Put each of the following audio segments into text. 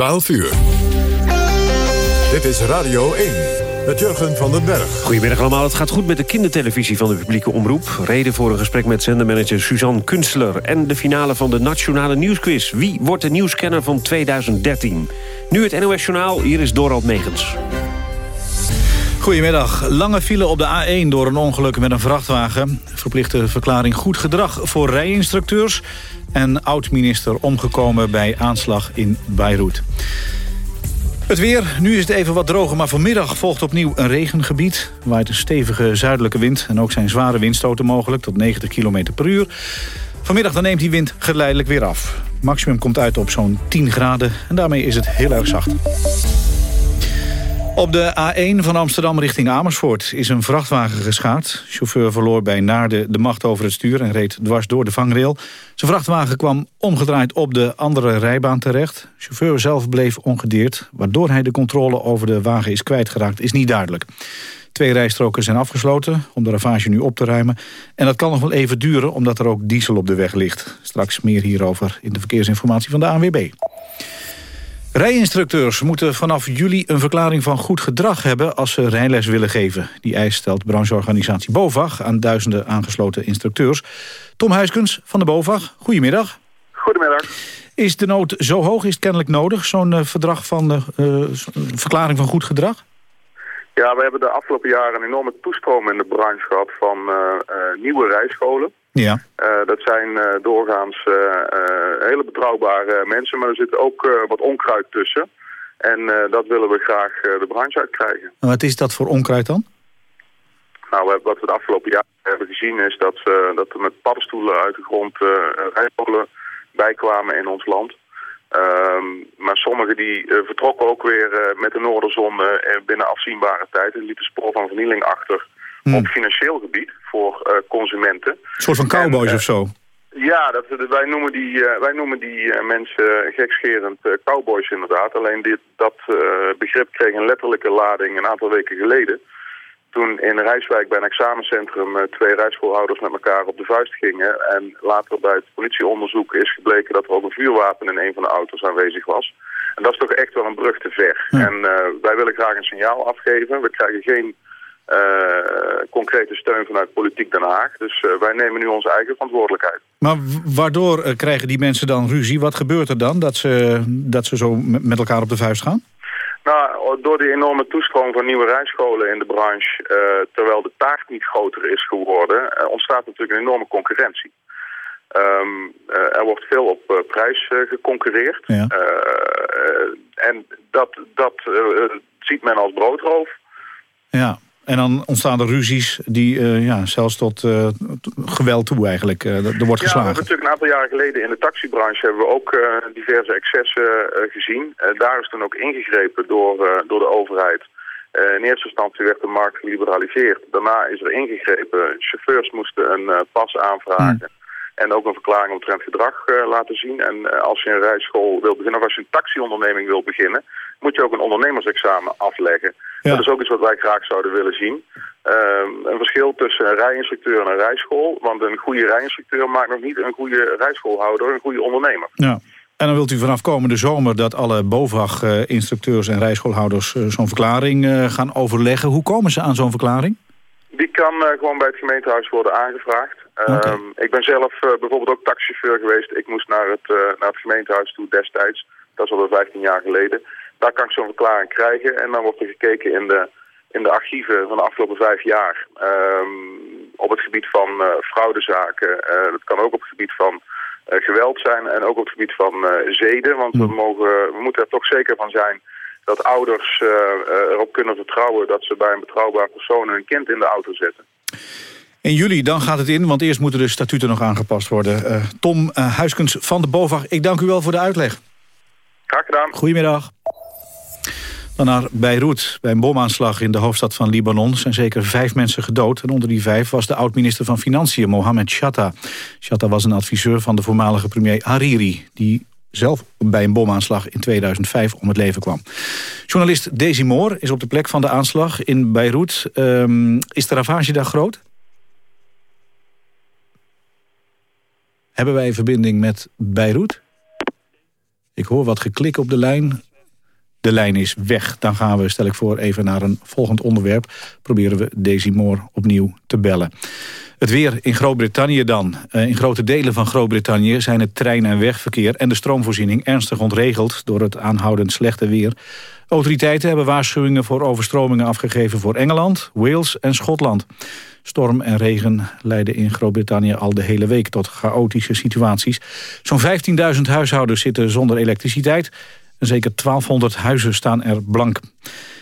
12 uur. Dit is Radio 1 met Jurgen van den Berg. Goedemiddag allemaal. Het gaat goed met de kindertelevisie van de publieke omroep. Reden voor een gesprek met zendermanager Suzanne Kunstler... en de finale van de Nationale Nieuwsquiz. Wie wordt de nieuwscanner van 2013? Nu het NOS Journaal, hier is Dorald Megens. Goedemiddag. Lange file op de A1 door een ongeluk met een vrachtwagen. Verplichte verklaring goed gedrag voor rijinstructeurs. En oud-minister omgekomen bij aanslag in Beirut. Het weer, nu is het even wat droger, maar vanmiddag volgt opnieuw een regengebied. Waait een stevige zuidelijke wind en ook zijn zware windstoten mogelijk... tot 90 km per uur. Vanmiddag dan neemt die wind geleidelijk weer af. Maximum komt uit op zo'n 10 graden en daarmee is het heel erg zacht. Op de A1 van Amsterdam richting Amersfoort is een vrachtwagen geschaad. Chauffeur verloor bij Naarden de macht over het stuur en reed dwars door de vangrail. Zijn vrachtwagen kwam omgedraaid op de andere rijbaan terecht. Chauffeur zelf bleef ongedeerd. Waardoor hij de controle over de wagen is kwijtgeraakt is niet duidelijk. Twee rijstroken zijn afgesloten om de ravage nu op te ruimen. En dat kan nog wel even duren omdat er ook diesel op de weg ligt. Straks meer hierover in de verkeersinformatie van de ANWB. Rijinstructeurs moeten vanaf juli een verklaring van goed gedrag hebben als ze rijles willen geven. Die eis stelt brancheorganisatie BOVAG aan duizenden aangesloten instructeurs. Tom Huiskens van de BOVAG, goedemiddag. Goedemiddag. Is de nood zo hoog, is het kennelijk nodig, zo'n uh, verdrag van uh, verklaring van goed gedrag? Ja, we hebben de afgelopen jaren een enorme toestroom in de branche gehad van uh, nieuwe rijscholen. Ja. Uh, dat zijn uh, doorgaans uh, hele betrouwbare mensen, maar er zit ook wat onkruid tussen. En dat willen we graag de branche uitkrijgen. En wat is dat voor onkruid dan? Nou, wat we de afgelopen jaren hebben gezien is dat, dat er met paddenstoelen uit de grond rijscholen bijkwamen in ons land. Ehm, maar sommigen die vertrokken ook weer met de noorderzon binnen afzienbare tijd en lieten spoor van vernieling achter Hmm. op financieel gebied voor uh, consumenten. Een soort van cowboys en, of zo? Ja, dat, wij noemen die, uh, wij noemen die mensen gekscherend cowboys inderdaad. Alleen dit, dat begrip kreeg een letterlijke lading een aantal weken geleden. Toen in Rijswijk bij een examencentrum twee rijschoolhouders met elkaar op de vuist gingen. En later bij het politieonderzoek is gebleken dat er ook een vuurwapen in een van de auto's aanwezig was. En dat is toch echt wel een brug te ver. En wij willen graag een signaal afgeven. We krijgen geen concrete steun vanuit politiek Den Haag. Dus uh, wij nemen nu onze eigen verantwoordelijkheid. Maar waardoor uh, krijgen die mensen dan ruzie? Wat gebeurt er dan dat ze, dat ze zo met elkaar op de vuist gaan? Nou, door die enorme toestroom van nieuwe rijscholen in de branche... terwijl de taart niet groter is geworden... ontstaat natuurlijk een enorme concurrentie. Um, er wordt veel op prijs geconcurreerd. Ja. en dat, dat ziet men als broodroof. Ja, en dan ontstaan er ruzies die uh, ja, zelfs tot uh, geweld toe eigenlijk. Uh, er wordt geslagen. Ja, we natuurlijk een aantal jaren geleden in de taxibranche hebben we ook diverse excessen gezien. daar is toen ook ingegrepen door, door de overheid. in eerste instantie werd de markt geliberaliseerd. Daarna is er ingegrepen. Chauffeurs moesten een pas aanvragen. Hmm. En ook een verklaring omtrent gedrag laten zien. En als je een rijschool wil beginnen, of als je een taxionderneming wil beginnen moet je ook een ondernemersexamen afleggen. Dat is ook iets wat wij graag zouden willen zien. Um, een verschil tussen een rijinstructeur en een rijschool. Want een goede rijinstructeur maakt nog niet een goede rijschoolhouder, een goede ondernemer. Ja. En dan wilt u vanaf komende zomer dat alle BOVAG-instructeurs en rijschoolhouders eh, zo'n verklaring eh, gaan overleggen. Hoe komen ze aan zo'n verklaring? Die kan gewoon bij het gemeentehuis worden aangevraagd. Okay. Um, ik ben zelf uh, bijvoorbeeld ook taxichauffeur geweest. Ik moest naar het, uh, naar het gemeentehuis toe destijds. Dat is alweer 15 jaar geleden. Daar kan ik zo'n verklaring krijgen en dan wordt er gekeken in de, in de archieven van de afgelopen vijf jaar. Um, op het gebied van uh, fraudezaken. Dat kan ook op het gebied van geweld zijn en ook op het gebied van zeden. Want we, mogen, we moeten er toch zeker van zijn dat ouders erop kunnen vertrouwen... dat ze bij een betrouwbaar persoon hun kind in de auto zetten. In juli, dan gaat het in, want eerst moeten de statuten nog aangepast worden. Tom Huiskens van de BOVAG, ik dank u wel voor de uitleg. Graag gedaan. Goedemiddag. Dan naar Beirut. Bij een bomaanslag in de hoofdstad van Libanon zijn zeker vijf mensen gedood. En onder die vijf was de oud-minister van Financiën, Mohamed Shatta. Shatta was een adviseur van de voormalige premier Hariri... die zelf bij een bomaanslag in 2005 om het leven kwam. Journalist Daisy Moore is op de plek van de aanslag in Beirut. Um, is de ravage daar groot? Hebben wij verbinding met Beirut? Ik hoor wat geklik op de lijn. de lijn is weg. Dan gaan we, stel ik voor, even naar een volgend onderwerp. Proberen we Daisy Moore opnieuw te bellen. Het weer in Groot-Brittannië dan. Eh, in grote delen van Groot-Brittannië zijn het trein- en wegverkeer... en de stroomvoorziening ernstig ontregeld door het aanhoudend slechte weer. Autoriteiten hebben waarschuwingen voor overstromingen afgegeven... voor Engeland, Wales en Schotland. Storm en regen leiden in Groot-Brittannië al de hele week tot chaotische situaties. Zo'n 15.000 huishoudens zitten zonder elektriciteit... en zeker 1200 huizen staan er blank.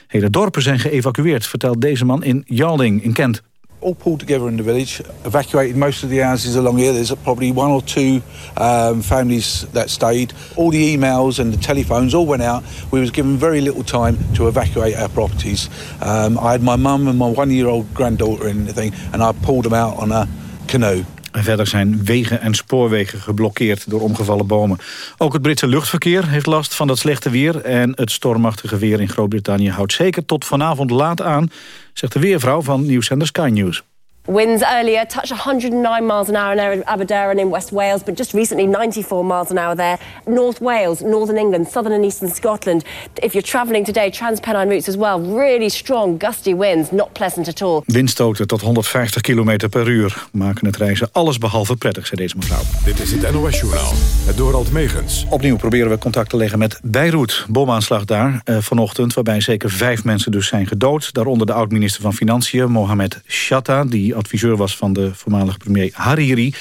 Hele dorpen zijn geëvacueerd, vertelt deze man in Yalding in Kent all pulled together in the village, evacuated most of the houses along here. There's probably one or two um, families that stayed. All the emails and the telephones all went out. We was given very little time to evacuate our properties. Um, I had my mum and my one-year-old granddaughter in the thing, and I pulled them out on a canoe. En verder zijn wegen en spoorwegen geblokkeerd door omgevallen bomen. Ook het Britse luchtverkeer heeft last van dat slechte weer... en het stormachtige weer in Groot-Brittannië houdt zeker tot vanavond laat aan... zegt de weervrouw van nieuwszender Sky News. Winds earlier touched 109 miles an hour in Aberdeen in West Wales, but just recently 94 miles an hour there. North Wales, Northern England, Southern and Eastern Scotland. If you're travelling today, Transpennine routes as well. Really strong, gusty winds, not pleasant at all. Windstoten tot 150 km per uur maken het reizen alles behalve prettig, zei deze mevrouw. Dit is het NOS Journaal, het Dorald Megens. Opnieuw proberen we contact te leggen met Beirut. Bomaanslag daar eh, vanochtend, waarbij zeker vijf mensen dus zijn gedood. Daaronder de oud-minister van Financiën, Mohamed Shatta... die adviseur was van de voormalige premier Hariri.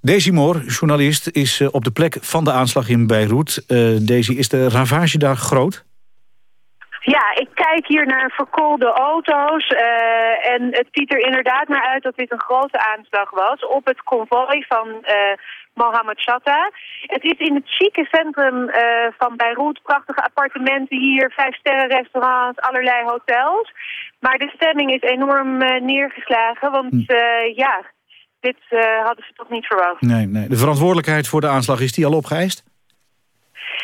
Daisy Moore, journalist, is eh, op de plek van de aanslag in Beirut. Uh, Daisy, is de ravage daar groot? Ja, ik kijk hier naar verkoolde auto's uh, en het ziet er inderdaad naar uit dat dit een grote aanslag was op het konvooi van uh, Mohammed Shatta. Het is in het chique centrum uh, van Beirut, prachtige appartementen hier, vijf sterren restaurants, allerlei hotels. Maar de stemming is enorm neergeslagen, want hm. ja, dit hadden ze toch niet verwacht. Nee, nee. De verantwoordelijkheid voor de aanslag, is die al opgeëist?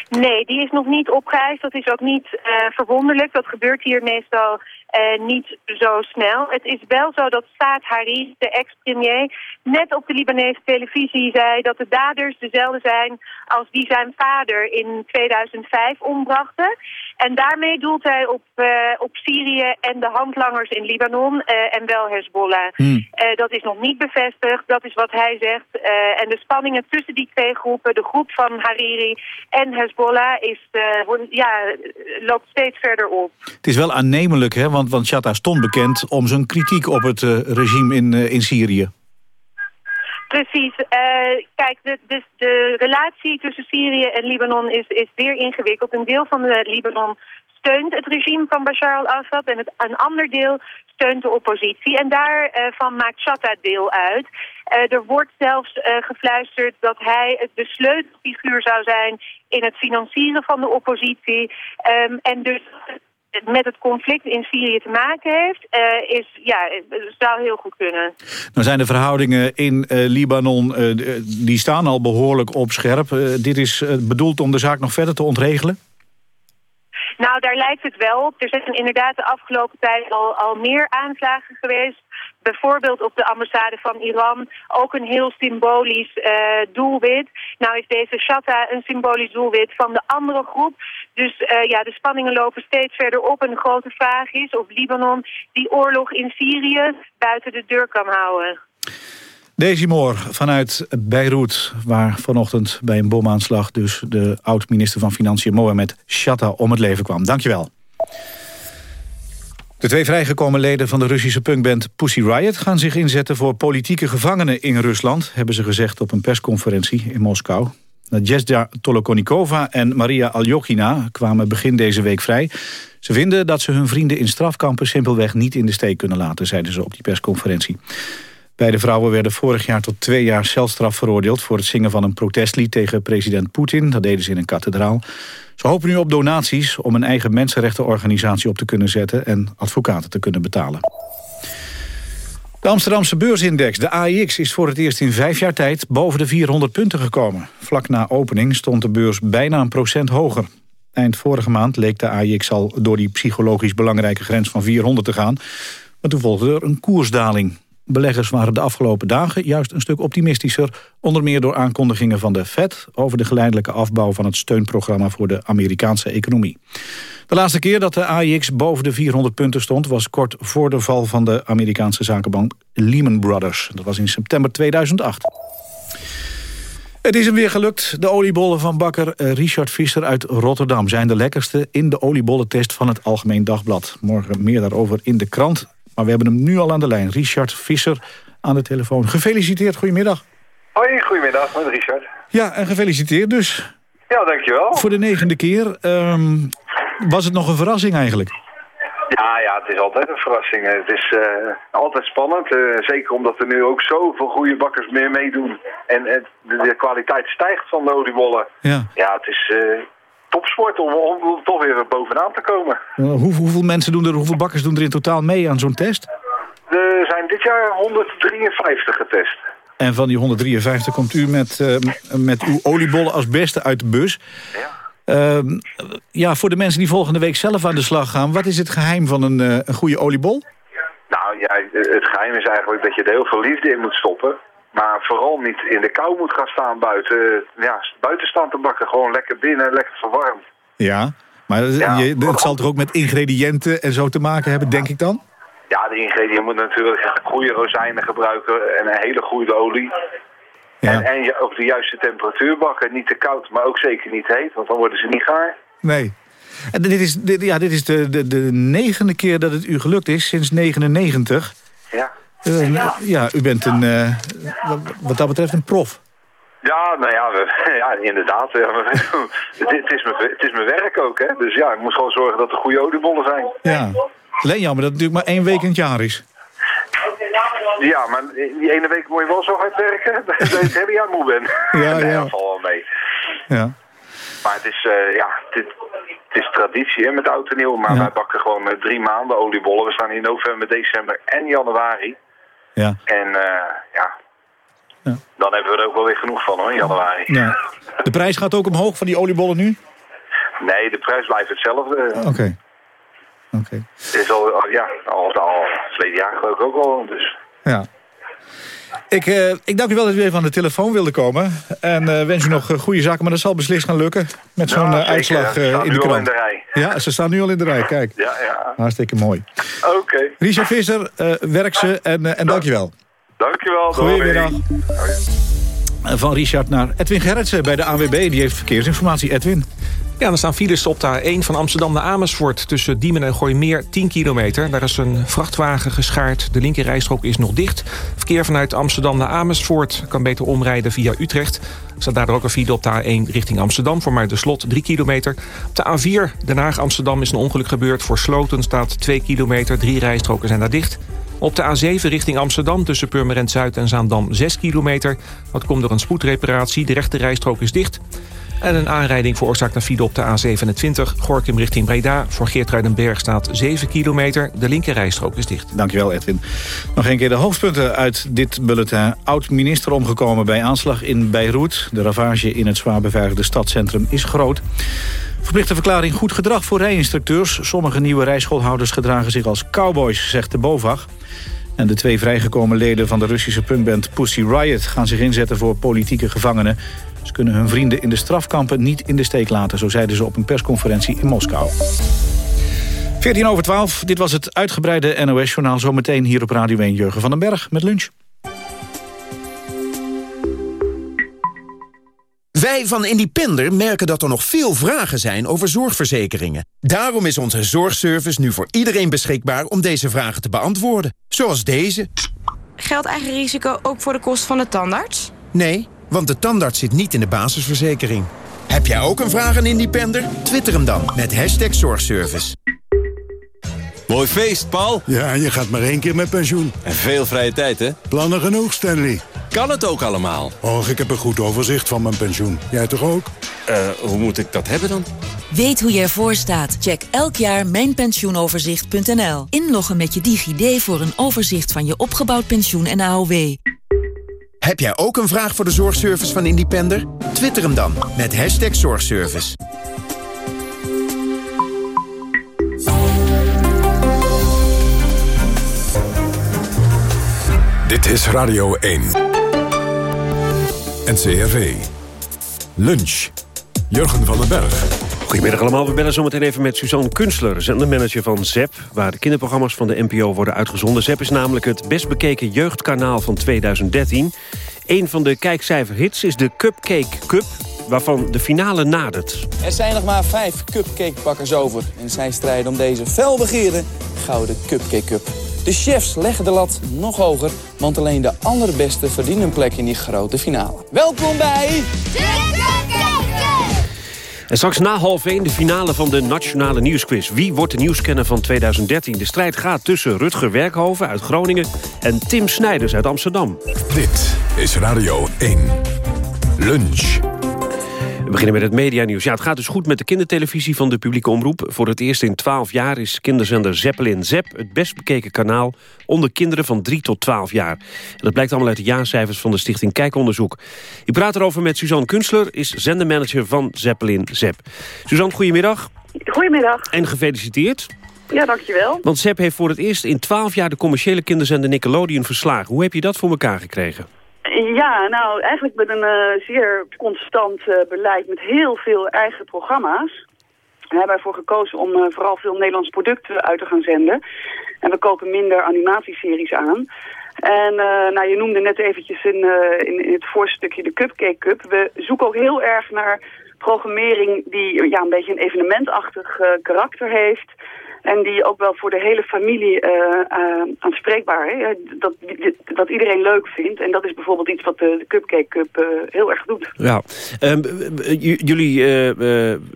Nee, die is nog niet opgeëist. Dat is ook niet uh, verwonderlijk. Dat gebeurt hier meestal uh, niet zo snel. Het is wel zo dat Saad Hariri, de ex-premier, net op de Libanese televisie zei dat de daders dezelfde zijn als die zijn vader in 2005 ombrachten. En daarmee doelt hij op, uh, op Syrië en de handlangers in Libanon uh, en wel Hezbollah. Hmm. Uh, dat is nog niet bevestigd, dat is wat hij zegt. en de spanningen tussen die twee groepen, de groep van Hariri en Hezbollah, is, ja, loopt steeds verder op. Het is wel aannemelijk, hè? want, want Shatta stond bekend om zijn kritiek op het regime in, in Syrië. Precies. Uh, kijk, de, de, de, relatie tussen Syrië en Libanon is, is zeer ingewikkeld. Een deel van de Libanon steunt het regime van Bashar al-Assad... en het, een ander deel steunt de oppositie. En daarvan uh, maakt Shatta deel uit. Uh, er wordt zelfs gefluisterd dat hij de sleutelfiguur zou zijn... in het financieren van de oppositie. Um, en dus met het conflict in Syrië te maken heeft, uh, is, ja, zou heel goed kunnen. Nou zijn de verhoudingen in uh, Libanon, uh, die staan al behoorlijk op scherp. dit is bedoeld om de zaak nog verder te ontregelen? Nou, daar lijkt het wel op. Er zijn inderdaad de afgelopen tijd al, al meer aanslagen geweest bijvoorbeeld op de ambassade van Iran ook een heel symbolisch uh, doelwit. Nou is deze Shatta een symbolisch doelwit van de andere groep. Dus uh, ja, de spanningen lopen steeds verder op. En de grote vraag is of Libanon die oorlog in Syrië buiten de deur kan houden. Daisy Moore vanuit Beirut, waar vanochtend bij een bomaanslag... dus de oud-minister van Financiën Mohamed Shatta om het leven kwam. Dankjewel. De twee vrijgekomen leden van de Russische punkband Pussy Riot... gaan zich inzetten voor politieke gevangenen in Rusland... hebben ze gezegd op een persconferentie in Moskou. Nadezhda Tolokonikova en Maria Aljokina kwamen begin deze week vrij. Ze vinden dat ze hun vrienden in strafkampen simpelweg niet in de steek kunnen laten... zeiden ze op die persconferentie. Beide vrouwen werden vorig jaar tot twee jaar celstraf veroordeeld... voor het zingen van een protestlied tegen president Poetin. Dat deden ze in een kathedraal. Ze hopen nu op donaties om een eigen mensenrechtenorganisatie op te kunnen zetten... en advocaten te kunnen betalen. De Amsterdamse beursindex, de AIX, is voor het eerst in vijf jaar tijd boven de 400 punten gekomen. Vlak na opening stond de beurs bijna een procent hoger. Eind vorige maand leek de AIX al door die psychologisch belangrijke grens van 400 te gaan. Maar toen volgde er een koersdaling. Beleggers waren de afgelopen dagen juist een stuk optimistischer... onder meer door aankondigingen van de Fed... over de geleidelijke afbouw van het steunprogramma voor de Amerikaanse economie. De laatste keer dat de AIX boven de 400 punten stond... was kort voor de val van de Amerikaanse zakenbank Lehman Brothers. Dat was in september 2008. Het is hem weer gelukt. De oliebollen van bakker eh, Richard Visser uit Rotterdam... zijn de lekkerste in de oliebollentest van het Algemeen Dagblad. Morgen meer daarover in de krant. Maar we hebben hem nu al aan de lijn. Richard Visser aan de telefoon. Gefeliciteerd, goedemiddag. Hoi, goedemiddag, met Richard. Ja, en gefeliciteerd dus. Ja, dankjewel. Voor de negende keer. Ehm, was het nog een verrassing eigenlijk? Ja, ja, het is altijd een verrassing. Het is uh, altijd spannend. Uh, zeker omdat er nu ook zoveel goede bakkers meer meedoen. En, en de, de, kwaliteit stijgt van de oliebollen. Ja, ja het is topsport om, om, toch weer bovenaan te komen. Hoe, hoeveel mensen doen er, hoeveel bakkers doen er in totaal mee aan zo'n test? Er zijn dit jaar 153 getest. En van die 153 komt u met, met uw oliebollen als beste uit de bus. Ja. Uh, ja, voor de mensen die volgende week zelf aan de slag gaan... wat is het geheim van een, uh, een goede oliebol? Nou ja, het geheim is eigenlijk dat je er heel veel liefde in moet stoppen. Maar vooral niet in de kou moet gaan staan buiten. Ja, buiten staan te bakken, gewoon lekker binnen, lekker verwarmd. Ja, maar ja, je, het zal toch ook met ingrediënten en zo te maken hebben, denk ik dan? Ja, de ingrediënten moeten natuurlijk goede rozijnen gebruiken en een hele goede olie. Ja. En, en je op de juiste temperatuur bakken. Niet te koud, maar ook zeker niet heet, want dan worden ze niet gaar. Nee. En dit is, dit, ja, dit is de, de, de negende keer dat het u gelukt is, sinds 99. Ja. Uh, ja. ja. u bent een, uh, wat dat betreft een prof. Ja, nou ja, we, ja inderdaad. Ja, het, het, is mijn, het is mijn werk ook, hè. Dus ja, ik moet gewoon zorgen dat er goede oliebollen zijn. Ja. Alleen jammer dat het natuurlijk maar één week in het jaar is. Ja, maar die ene week moet je wel zo hard werken dat je het hele jaar moe bent. Ja, nee, ja. dat valt wel mee. Ja. Maar het is, uh, ja, het, het, is traditie hè, met oud en nieuw. Maar Ja. wij bakken gewoon drie maanden oliebollen. We staan in november, december en januari. Ja. En uh, ja, Ja. dan hebben we er ook wel weer genoeg van hoor, in januari. ja. De prijs gaat ook omhoog van die oliebollen nu? Nee, de prijs blijft hetzelfde. Oké. Oké. Het is al, al- ja, al, al verleden jaar geloof ik ook al. Dus Ja. Ik, eh, ik dank u wel dat u even aan de telefoon wilde komen. En eh, wens u nog eh, goede zaken, maar dat zal beslist gaan lukken. Met zo'n Ja, uitslag in nu de al krant. in de rij. Ja, ze staan nu al in de rij, kijk. ja, ja. Hartstikke mooi. Oké, Richard Visser, werk ze en, en dank je wel. dankjewel. doei. Goedemiddag. Van Richard naar Edwin Gerritsen bij de AWB. Die heeft verkeersinformatie. Edwin. Ja, er staan files op de A1 van Amsterdam naar Amersfoort... tussen Diemen en Gooimeer, 10 kilometer. Daar is een vrachtwagen geschaard. De linkerrijstrook is nog dicht. Verkeer vanuit Amsterdam naar Amersfoort... kan beter omrijden via Utrecht. Er staat daardoor ook een file op de A1 richting Amsterdam... voor maar de slot 3 kilometer. Op de A4 Den Haag-Amsterdam is een ongeluk gebeurd. Voor Sloten staat 2 kilometer. Drie rijstroken zijn daar dicht. Op de A7 richting Amsterdam tussen Purmerend Zuid en Zaandam 6 kilometer. Dat komt door een spoedreparatie. De rechte rijstrook is dicht. En een aanrijding veroorzaakt een file op de A27. Gorkum richting Breda. Voor Geertruidenberg staat 7 kilometer. De linkerrijstrook is dicht. Dankjewel, Edwin. Nog een keer de hoofdpunten uit dit bulletin. Oud-minister omgekomen bij aanslag in Beirut. De ravage in het zwaar beveiligde stadscentrum is groot. Verplichte verklaring goed gedrag voor rijinstructeurs. Sommige nieuwe rijschoolhouders gedragen zich als cowboys, zegt de BOVAG. En de twee vrijgekomen leden van de Russische punkband Pussy Riot... gaan zich inzetten voor politieke gevangenen. Ze kunnen hun vrienden in de strafkampen niet in de steek laten... zo zeiden ze op een persconferentie in Moskou. 14 over 12, dit was het uitgebreide NOS-journaal. Zometeen hier op Radio 1 Jurgen van den Berg met lunch. Wij van Independer merken dat er nog veel vragen zijn over zorgverzekeringen. Daarom is onze zorgservice nu voor iedereen beschikbaar om deze vragen te beantwoorden. Zoals deze. Geldt eigen risico ook voor de kost van de tandarts? Nee, want de tandarts zit niet in de basisverzekering. Heb jij ook een vraag aan Independer? Twitter hem dan met hashtag zorgservice. Mooi feest, Paul. Ja, je gaat maar één keer met pensioen. En veel vrije tijd, hè? Plannen genoeg, Stanley. Kan het ook allemaal? Och, ik heb een goed overzicht van mijn pensioen. Jij toch ook? Eh, hoe moet ik dat hebben dan? Weet hoe je ervoor staat? Check elk jaar mijnpensioenoverzicht.nl. Inloggen met je DigiD voor een overzicht van je opgebouwd pensioen en AOW. Heb jij ook een vraag voor de zorgservice van Independer? Twitter hem dan met hashtag zorgservice. Dit is Radio 1. NCRV. Lunch. Jurgen van den Berg. Goedemiddag allemaal. We bellen zometeen even met Suzanne Kunstler, zendermanager van ZEP... waar de kinderprogramma's van de NPO worden uitgezonden. ZEP is namelijk het best bekeken jeugdkanaal van 2013. Een van de kijkcijferhits is de Cupcake Cup waarvan de finale nadert. Er zijn nog maar vijf cupcakebakkers over. En zij strijden om deze felbegeerde gouden Cupcake Cup. De chefs leggen de lat nog hoger, want alleen de allerbeste verdienen een plek in die grote finale. Welkom bij... En straks na half 1 de finale van de Nationale Nieuwsquiz. Wie wordt de nieuwskenner van 2013? De strijd gaat tussen Rutger Werkhoven uit Groningen... en Tim Snijders uit Amsterdam. Dit is Radio 1. Lunch. We beginnen met het medianieuws. Ja, het gaat dus goed met de kindertelevisie van de publieke omroep. Voor het eerst in 12 jaar is kinderzender Zeppelin Zep... het best bekeken kanaal onder kinderen van 3 tot 12 jaar. En dat blijkt allemaal uit de jaarcijfers van de stichting Kijkonderzoek. Ik praat erover met Suzanne Kunstler, is zendermanager van Zeppelin Zep. Suzanne, goedemiddag. Goedemiddag. En gefeliciteerd. Ja, dankjewel. Want Zep heeft voor het eerst in 12 jaar de commerciële kinderzender Nickelodeon verslagen. Hoe heb je dat voor elkaar gekregen? Ja, nou eigenlijk met een uh, zeer constant uh, beleid met heel veel eigen programma's. We hebben ervoor gekozen om uh, vooral veel Nederlandse producten uit te gaan zenden. En we kopen minder animatieseries aan. En nou, je noemde net eventjes in, in, in het voorstukje de Cupcake Cup. We zoeken ook heel erg naar programmering die ja, een beetje een evenementachtig karakter heeft... En die ook wel voor de hele familie uh, uh, aanspreekbaar is. Dat, dat iedereen leuk vindt. En dat is bijvoorbeeld iets wat de, de Cupcake Cup uh, heel erg doet. Ja. Um, jullie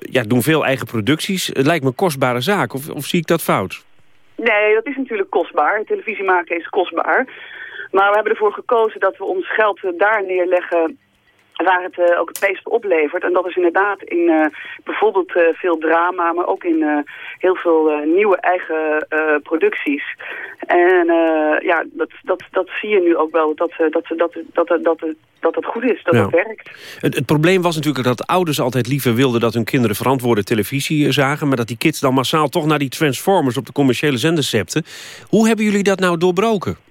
ja, doen veel eigen producties. Het lijkt me een kostbare zaak. Of, of zie ik dat fout? Nee, dat is natuurlijk kostbaar. Televisie maken is kostbaar. Maar we hebben ervoor gekozen dat we ons geld daar neerleggen waar het uh, ook het meeste oplevert. En dat is inderdaad in uh, bijvoorbeeld uh, veel drama, maar ook in heel veel nieuwe eigen producties. En ja, dat, dat, dat zie je nu ook wel, dat, dat, dat, dat, dat, dat, dat het goed is, dat ja. het werkt. Het, het, probleem was natuurlijk dat ouders altijd liever wilden... dat hun kinderen verantwoorde televisie zagen... maar dat die kids dan massaal toch naar die Transformers op de commerciële zenders zepten. Hoe hebben jullie dat nou doorbroken?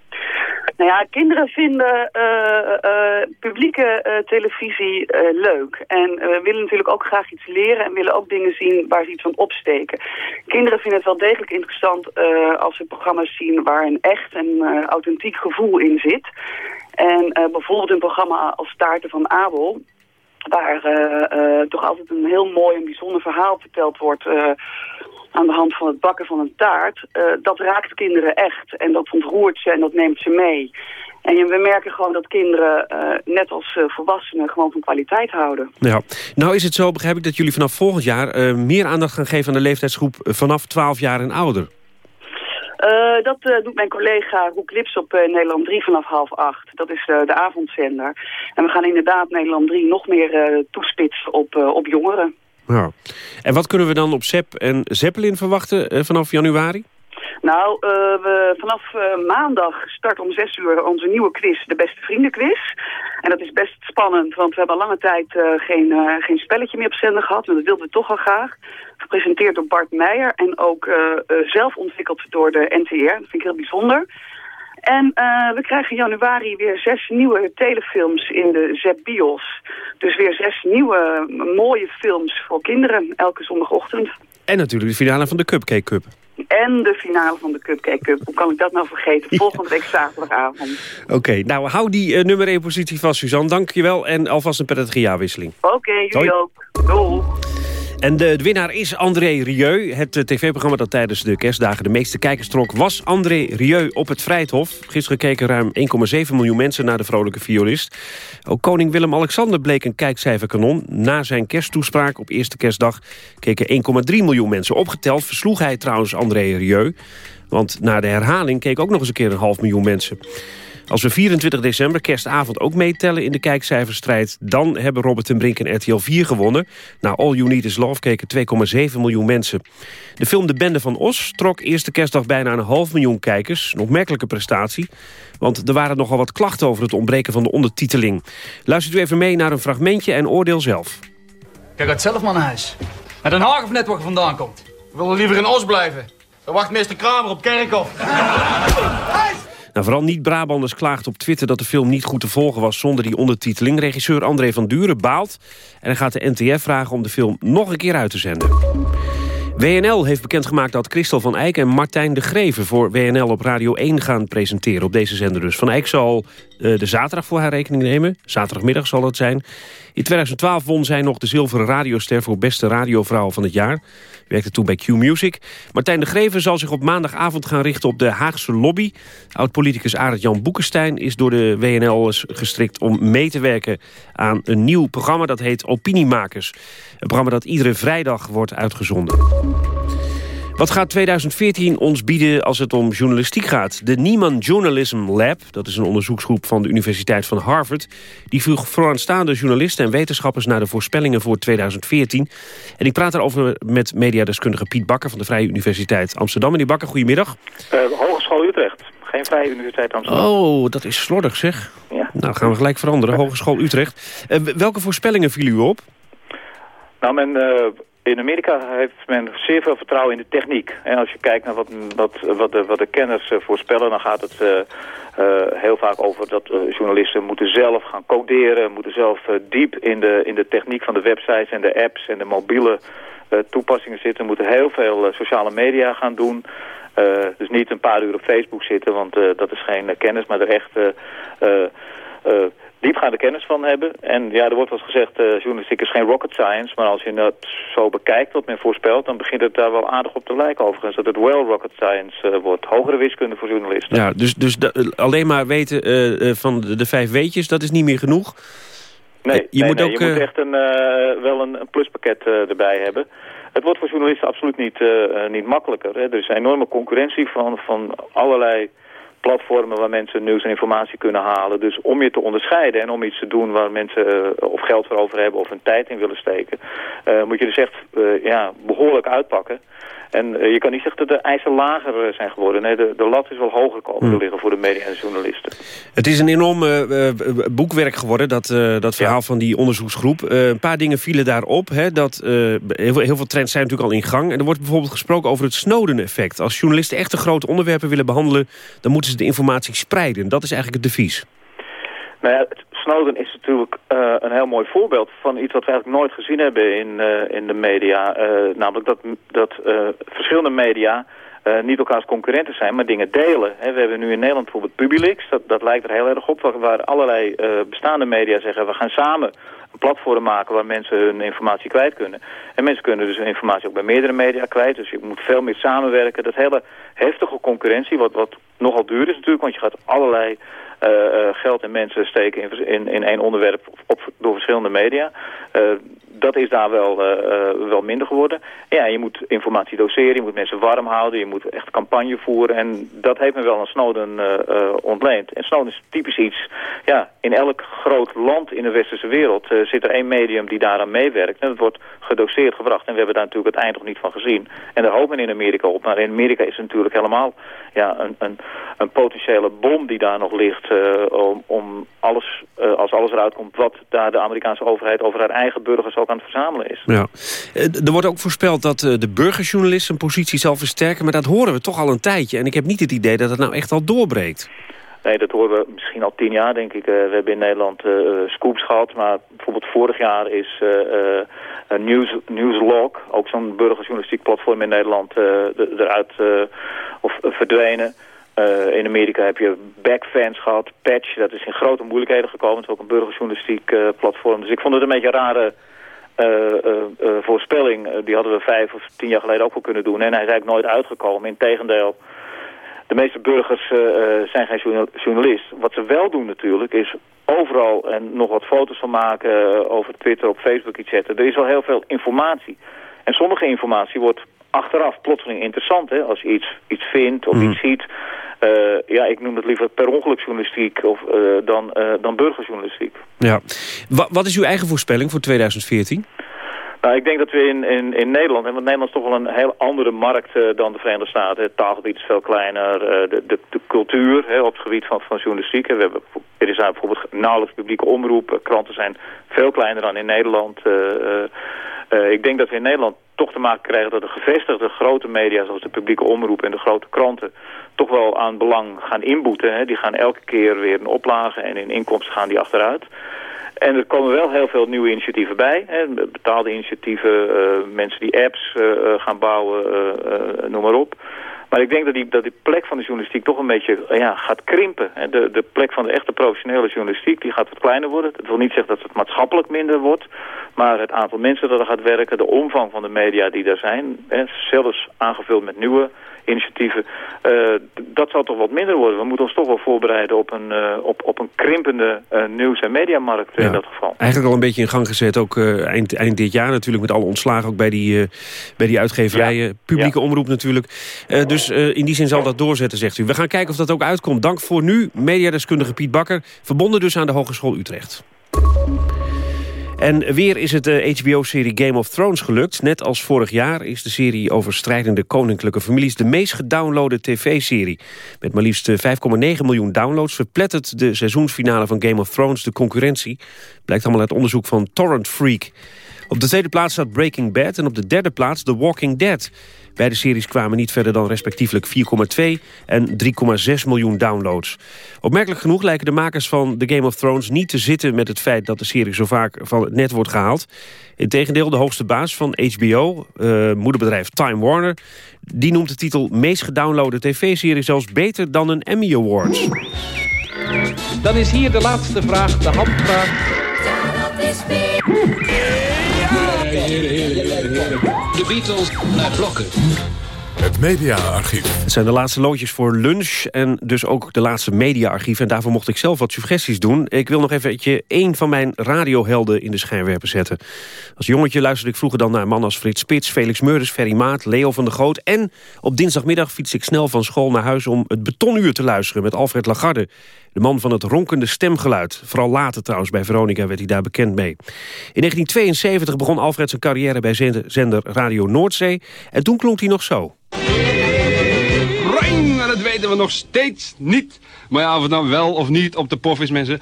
Nou ja, kinderen vinden uh, uh, publieke uh, televisie leuk. En we willen natuurlijk ook graag iets leren en willen ook dingen zien waar ze iets van opsteken. Kinderen vinden het wel degelijk interessant als ze programma's zien waar een echt en authentiek gevoel in zit. En bijvoorbeeld een programma als Staarten van Abel waar toch altijd een heel mooi en bijzonder verhaal verteld wordt aan de hand van het bakken van een taart, dat raakt kinderen echt. En dat ontroert ze en dat neemt ze mee. En we merken gewoon dat kinderen, net als uh, volwassenen, gewoon van kwaliteit houden. Ja. Nou is het zo, begrijp ik, dat jullie vanaf volgend jaar meer aandacht gaan geven aan de leeftijdsgroep vanaf 12 jaar en ouder. Uh, dat uh, doet mijn collega Roek Lips op uh, Nederland 3 vanaf half acht. Dat is de avondzender. En we gaan inderdaad Nederland 3 nog meer toespitsen op, op jongeren. Ja. En wat kunnen we dan op Zepp en Zeppelin verwachten vanaf januari? Nou, uh, we, vanaf uh, maandag start om zes uur onze nieuwe quiz, de Beste Vrienden quiz. En dat is best spannend, want we hebben al lange tijd geen, geen spelletje meer op zender gehad. Maar dat wilden we toch al graag. Gepresenteerd door Bart Meijer en ook zelf ontwikkeld door de NTR. Dat vind ik heel bijzonder. En we krijgen in januari weer zes nieuwe telefilms in de ZEP-bios. Dus weer zes nieuwe mooie films voor kinderen elke zondagochtend. En natuurlijk de finale van de Cupcake Cup. En de finale van de Cupcake Cup. Hoe kan ik dat nou vergeten? Volgende week zaterdagavond. Oké, okay, nou hou die uh, nummer 1 positie vast, Suzanne. Dank je wel en alvast een prettige jaarwisseling. Oké, okay, jullie ook. Doei. En de, winnaar is André Rieu. Het uh, tv-programma dat tijdens de kerstdagen de meeste kijkers trok... was André Rieu op het Vrijthof. Gisteren keken ruim 1,7 miljoen mensen naar de vrolijke violist. Ook koning Willem-Alexander bleek een kijkcijferkanon. Na zijn kersttoespraak op eerste kerstdag keken 1,3 miljoen mensen. Opgeteld versloeg hij trouwens André Rieu. Want na de herhaling keek ook nog eens een keer een half miljoen mensen. Als we 24 december, kerstavond, ook meetellen in de kijkcijferstrijd... dan hebben Robert en Brink en RTL 4 gewonnen. Na All You Need Is Love keken 2,7 miljoen mensen. De film De Bende van Os trok eerste kerstdag bijna een half miljoen kijkers. Een opmerkelijke prestatie, want er waren nogal wat klachten... over het ontbreken van de ondertiteling. Luistert u even mee naar een fragmentje en oordeel zelf. Kijk uit zelf maar naar huis. Naar Den Haag of net waar je vandaan komt. We willen liever in Os blijven. Dan wacht meester Kramer op Kerkhof. Vooral niet-Brabanders klaagt op Twitter dat de film niet goed te volgen was zonder die ondertiteling. Regisseur André van Duren baalt en hij gaat de NTF vragen om de film nog een keer uit te zenden. WNL heeft bekendgemaakt dat Christel van Eyck en Martijn de Greven... voor WNL op Radio 1 gaan presenteren op deze zender dus. Van Eyck zal de zaterdag voor haar rekening nemen. Zaterdagmiddag zal het zijn. In 2012 won zij nog de zilveren radioster voor beste radiovrouw van het jaar. Werkte toen bij Q-Music. Martijn de Greven zal zich op maandagavond gaan richten op de Haagse lobby. Oud-politicus Arend-Jan Boekenstein is door de WNL gestrikt om mee te werken aan een nieuw programma. Dat heet Opiniemakers. Een programma dat iedere vrijdag wordt uitgezonden. Wat gaat 2014 ons bieden als het om journalistiek gaat? De Nieman Journalism Lab, dat is een onderzoeksgroep van de Universiteit van Harvard... die vroeg vooraanstaande journalisten en wetenschappers... naar de voorspellingen voor 2014. En ik praat daarover met mediadeskundige Piet Bakker... van de Vrije Universiteit Amsterdam. Meneer Bakker, goedemiddag. Uh, Hogeschool Utrecht, geen Vrije Universiteit Amsterdam. Oh, dat is slordig zeg. Ja. Nou, gaan we gelijk veranderen. Hogeschool Utrecht. Uh, welke voorspellingen vielen u op? Nou, men... Uh in Amerika heeft men zeer veel vertrouwen in de techniek. En als je kijkt naar wat, wat, de, wat de kenners uh, voorspellen... dan gaat het uh, uh, heel vaak over dat journalisten moeten zelf gaan coderen... moeten zelf diep in de, in de techniek van de websites en de apps... en de mobiele toepassingen zitten. moeten heel veel sociale media gaan doen... dus niet een paar uur op Facebook zitten, want dat is geen kennis... maar er echt diepgaande kennis van hebben. En ja, er wordt wel eens gezegd, uh, journalistiek is geen rocket science. Maar als je dat zo bekijkt, wat men voorspelt... dan begint het daar wel aardig op te lijken overigens. Dat het wel rocket science uh, wordt. Hogere wiskunde voor journalisten. Ja, dus, dus alleen maar weten uh, van de, vijf weetjes, dat is niet meer genoeg? Nee, je, moet, ook, je moet echt een, wel een, een pluspakket erbij hebben. Het wordt voor journalisten absoluut niet, niet makkelijker. Hè. Er is een enorme concurrentie van, van allerlei platformen waar mensen nieuws en informatie kunnen halen. Dus om je te onderscheiden en om iets te doen waar mensen uh, of geld voor over hebben of hun tijd in willen steken, uh, moet je dus echt uh, ja, behoorlijk uitpakken. En je kan niet zeggen dat de eisen lager zijn geworden. Nee, de, de lat is wel hoger komen te hmm. liggen voor de media en de journalisten. Het is een enorm boekwerk geworden, dat, dat verhaal van die onderzoeksgroep. een paar dingen vielen daarop. Hè, dat, heel, veel, heel veel trends zijn natuurlijk al in gang. En er wordt bijvoorbeeld gesproken over het Snowden-effect. Als journalisten echt grote onderwerpen willen behandelen... dan moeten ze de informatie spreiden. Dat is eigenlijk het devies. Nou ja, Snowden is natuurlijk uh, een heel mooi voorbeeld van iets wat we eigenlijk nooit gezien hebben in, uh, in de media. Uh, namelijk dat, dat verschillende media niet elkaars concurrenten zijn, maar dingen delen. We hebben nu in Nederland bijvoorbeeld Publix, dat, dat lijkt er heel erg op, waar, allerlei bestaande media zeggen we gaan samen platform maken waar mensen hun informatie kwijt kunnen. En mensen kunnen dus hun informatie ook bij meerdere media kwijt, dus je moet veel meer samenwerken. Dat hele heftige concurrentie, wat, wat nogal duur is natuurlijk, want je gaat allerlei uh, uh, geld en mensen steken in, in, in één onderwerp op, door verschillende media. Uh, dat is daar wel, wel minder geworden. Ja, je moet informatie doseren, je moet mensen warm houden, je moet echt campagne voeren. En dat heeft men wel aan Snowden ontleend. En Snowden is typisch iets, ja, in elk groot land in de westerse wereld zit er één medium die daaraan meewerkt. En dat wordt gedoseerd gebracht. En we hebben daar natuurlijk het eind nog niet van gezien. En daar hoopt men in Amerika op. Maar in Amerika is het natuurlijk helemaal ja, een, een, een potentiële bom die daar nog ligt... Om, om alles, als alles eruit komt wat daar de Amerikaanse overheid over haar eigen burgers ook aan het verzamelen is. Ja. Er wordt ook voorspeld dat de burgerjournalist zijn positie zal versterken... maar dat horen we toch al een tijdje. En ik heb niet het idee dat het nou echt al doorbreekt. Nee, dat horen we misschien al tien jaar, denk ik. Uh, we hebben in Nederland uh, scoops gehad, maar bijvoorbeeld vorig jaar is uh, News, Newslog, ook zo'n burgerjournalistiek platform in Nederland, eruit of verdwenen. in Amerika heb je Backfans gehad, Patch, dat is in grote moeilijkheden gekomen. Het is ook een burgerjournalistiek platform. Dus ik vond het een beetje een rare... voorspelling, die hadden we vijf of tien jaar geleden ook wel kunnen doen. En hij is eigenlijk nooit uitgekomen. Integendeel, de meeste burgers zijn geen journalist. Wat ze wel doen natuurlijk is overal en nog wat foto's van maken over Twitter, op Facebook iets zetten. Er is al heel veel informatie. En sommige informatie wordt achteraf plotseling interessant. Hè? Als je iets, iets vindt of mm. iets ziet. Uh, ja, ik noem het liever per ongeluk journalistiek of, dan, dan burgerjournalistiek. Ja. Wat, wat is uw eigen voorspelling voor 2014? Nou, ik denk dat we in, in, in Nederland, want Nederland is toch wel een heel andere markt uh, dan de Verenigde Staten. Het taalgebied is veel kleiner, uh, de, de, de, cultuur hè, op het gebied van, van journalistiek. We hebben, er is bijvoorbeeld nauwelijks publieke omroep, kranten zijn veel kleiner dan in Nederland. Uh, ik denk dat we in Nederland toch te maken krijgen dat de gevestigde grote media... zoals de publieke omroep en de grote kranten... toch wel aan belang gaan inboeten. Hè. Die gaan elke keer weer een oplage en in inkomsten gaan die achteruit. En er komen wel heel veel nieuwe initiatieven bij. Hè. Betaalde initiatieven, uh, mensen die apps uh, gaan bouwen, noem maar op. Maar ik denk dat die, dat die plek van de journalistiek toch een beetje ja, gaat krimpen. En de, de plek van de echte professionele journalistiek die gaat wat kleiner worden. Het wil niet zeggen dat het maatschappelijk minder wordt. Maar het aantal mensen dat er gaat werken, de omvang van de media die er zijn... Hè, zelfs aangevuld met nieuwe initiatieven, uh, dat zal toch wat minder worden. We moeten ons toch wel voorbereiden op een, uh, op, op een krimpende uh, nieuws- en mediamarkt ja. in dat geval. Eigenlijk al een beetje in gang gezet, ook eind, eind dit jaar natuurlijk... met alle ontslagen, ook bij die, bij die uitgeverijen, ja. publieke ja. omroep natuurlijk. dus in die zin zal dat doorzetten, zegt u. We gaan kijken of dat ook uitkomt. Dank voor nu, mediadeskundige Piet Bakker... verbonden dus aan de Hogeschool Utrecht. En weer is het de HBO-serie Game of Thrones gelukt. Net als vorig jaar is de serie over strijdende koninklijke families... de meest gedownloade tv-serie. Met maar liefst 5,9 miljoen downloads... verplettert de seizoensfinale van Game of Thrones de concurrentie. Blijkt allemaal uit onderzoek van Torrent Freak. Op de tweede plaats staat Breaking Bad en op de derde plaats The Walking Dead. Beide series kwamen niet verder dan respectievelijk 4,2 en 3,6 miljoen downloads. Opmerkelijk genoeg lijken de makers van The Game of Thrones niet te zitten met het feit dat de serie zo vaak van het net wordt gehaald. Integendeel, de hoogste baas van HBO, uh, moederbedrijf Time Warner, die noemt de titel meest gedownloade tv-serie zelfs beter dan een Emmy Awards. Dan is hier de laatste vraag, de handvraag. De Beatles naar blokken. Het mediaarchief. Het zijn de laatste loodjes voor lunch en dus ook de laatste mediaarchief. En daarvoor mocht ik zelf wat suggesties doen. Ik wil nog even één van mijn radiohelden in de schijnwerper zetten. Als jongetje luisterde ik vroeger dan naar mannen als Frits Spits, Felix Meurders, Ferry Maat, Leo van der Goot. En op dinsdagmiddag fiets ik snel van school naar huis om het betonuur te luisteren met Alfred Lagarde. De man van het ronkende stemgeluid. Vooral later trouwens, bij Veronica werd hij daar bekend mee. In 1972 begon Alfred zijn carrière bij zender Radio Noordzee. En toen klonk hij nog zo. En dat weten we nog steeds niet. Maar ja, of het nou wel of niet op de pof is, mensen.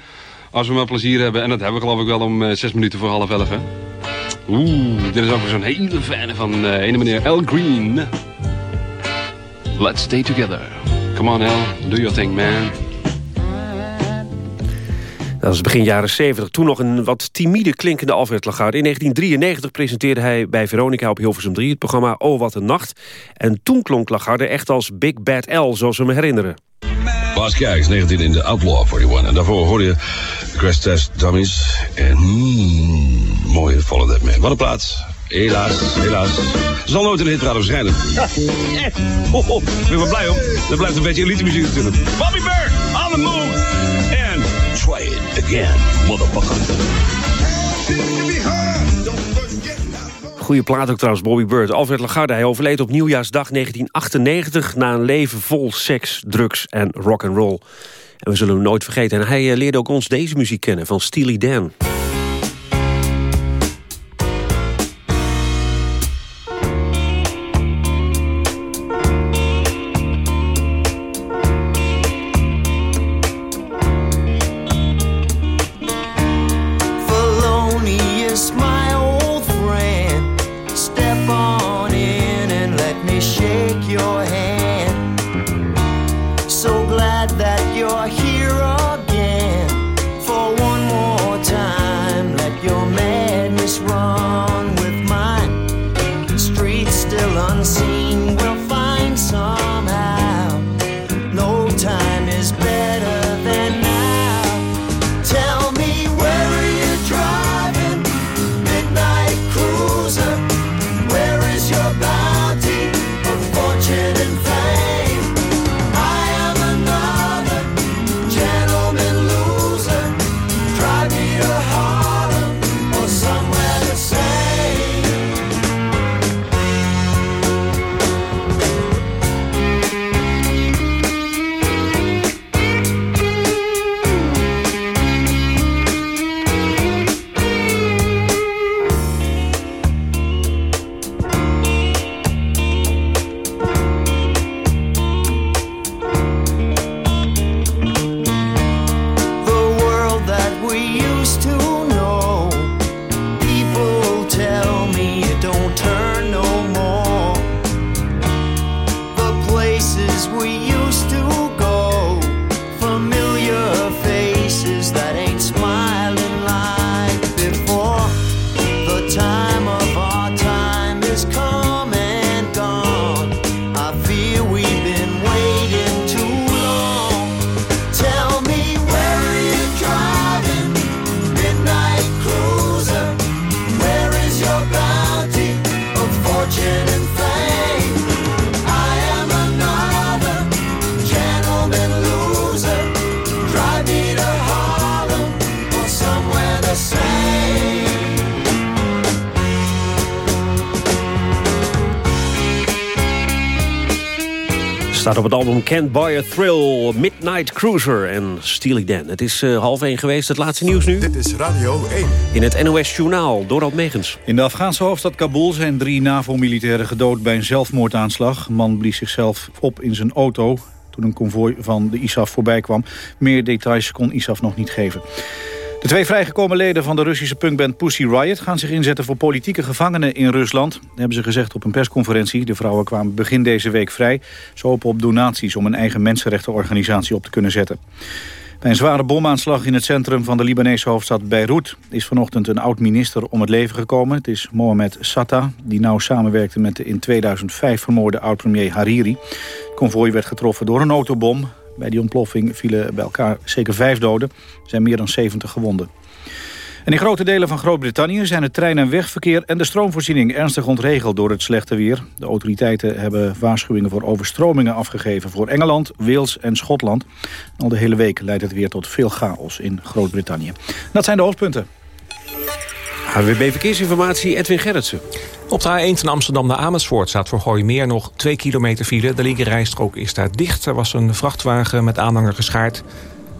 Als we maar plezier hebben. En dat hebben we geloof ik wel om uh, zes minuten voor half elf, hè. Oeh, dit is ook weer zo'n hele fijne van uh, ene meneer Al Green. Let's stay together. Come on, Al. Do your thing, man. Dat was begin jaren 70. Toen nog een wat timide klinkende Alfred Lagarde. In 1993 presenteerde hij bij Veronica op Hilversum 3 het programma Oh Wat Een Nacht. En toen klonk Lagarde echt als Big Bad L, zoals we me herinneren. Bas Kijks, 19 in de Outlaw 41. En daarvoor hoorde je Crash Test Dummies. En hmm, mooie Follow That Man. Wat een plaats. Helaas, helaas. Zal nooit in de hitradio verschijnen. Ja, echt. Ik ben wel blij om. Dat blijft een beetje elite muziek natuurlijk. Bobby Bird, on the move. Again, motherfucker. Goeie plaat ook trouwens, Bobby Bird. Alfred Lagarde, hij overleed op nieuwjaarsdag 1998... na een leven vol seks, drugs en rock and roll. En we zullen hem nooit vergeten. En hij leerde ook ons deze muziek kennen van Steely Dan. Staat op het album Can't Buy a Thrill, Midnight Cruiser en Steely Dan. Het is uh, half één geweest, het laatste nieuws nu. Dit is Radio 1. In het NOS Journaal, Dorald Megens. In de Afghaanse hoofdstad Kabul zijn drie NAVO-militairen gedood bij een zelfmoordaanslag. Een man blies zichzelf op in zijn auto toen een konvooi van de ISAF voorbij kwam. Meer details kon ISAF nog niet geven. De twee vrijgekomen leden van de Russische punkband Pussy Riot... gaan zich inzetten voor politieke gevangenen in Rusland. Dat hebben ze gezegd op een persconferentie. De vrouwen kwamen begin deze week vrij. Ze hopen op donaties om een eigen mensenrechtenorganisatie op te kunnen zetten. Bij een zware bomaanslag in het centrum van de Libanese hoofdstad Beirut... is vanochtend een oud-minister om het leven gekomen. Het is Mohamed Satta, die nauw samenwerkte met de in 2005 vermoorde oud-premier Hariri. Het konvooi werd getroffen door een autobom. Bij die ontploffing vielen bij elkaar zeker vijf doden. Er zijn meer dan 70 gewonden. En in grote delen van Groot-Brittannië zijn het trein- en wegverkeer en de stroomvoorziening ernstig ontregeld door het slechte weer. De autoriteiten hebben waarschuwingen voor overstromingen afgegeven voor Engeland, Wales en Schotland. Al de hele week leidt het weer tot veel chaos in Groot-Brittannië. Dat zijn de hoofdpunten. AWB Verkeersinformatie, Edwin Gerritsen. Op de A1 van Amsterdam naar Amersfoort staat voor meer nog 2 kilometer file. De linkerrijstrook is daar dicht. Er was een vrachtwagen met aanhanger geschaard.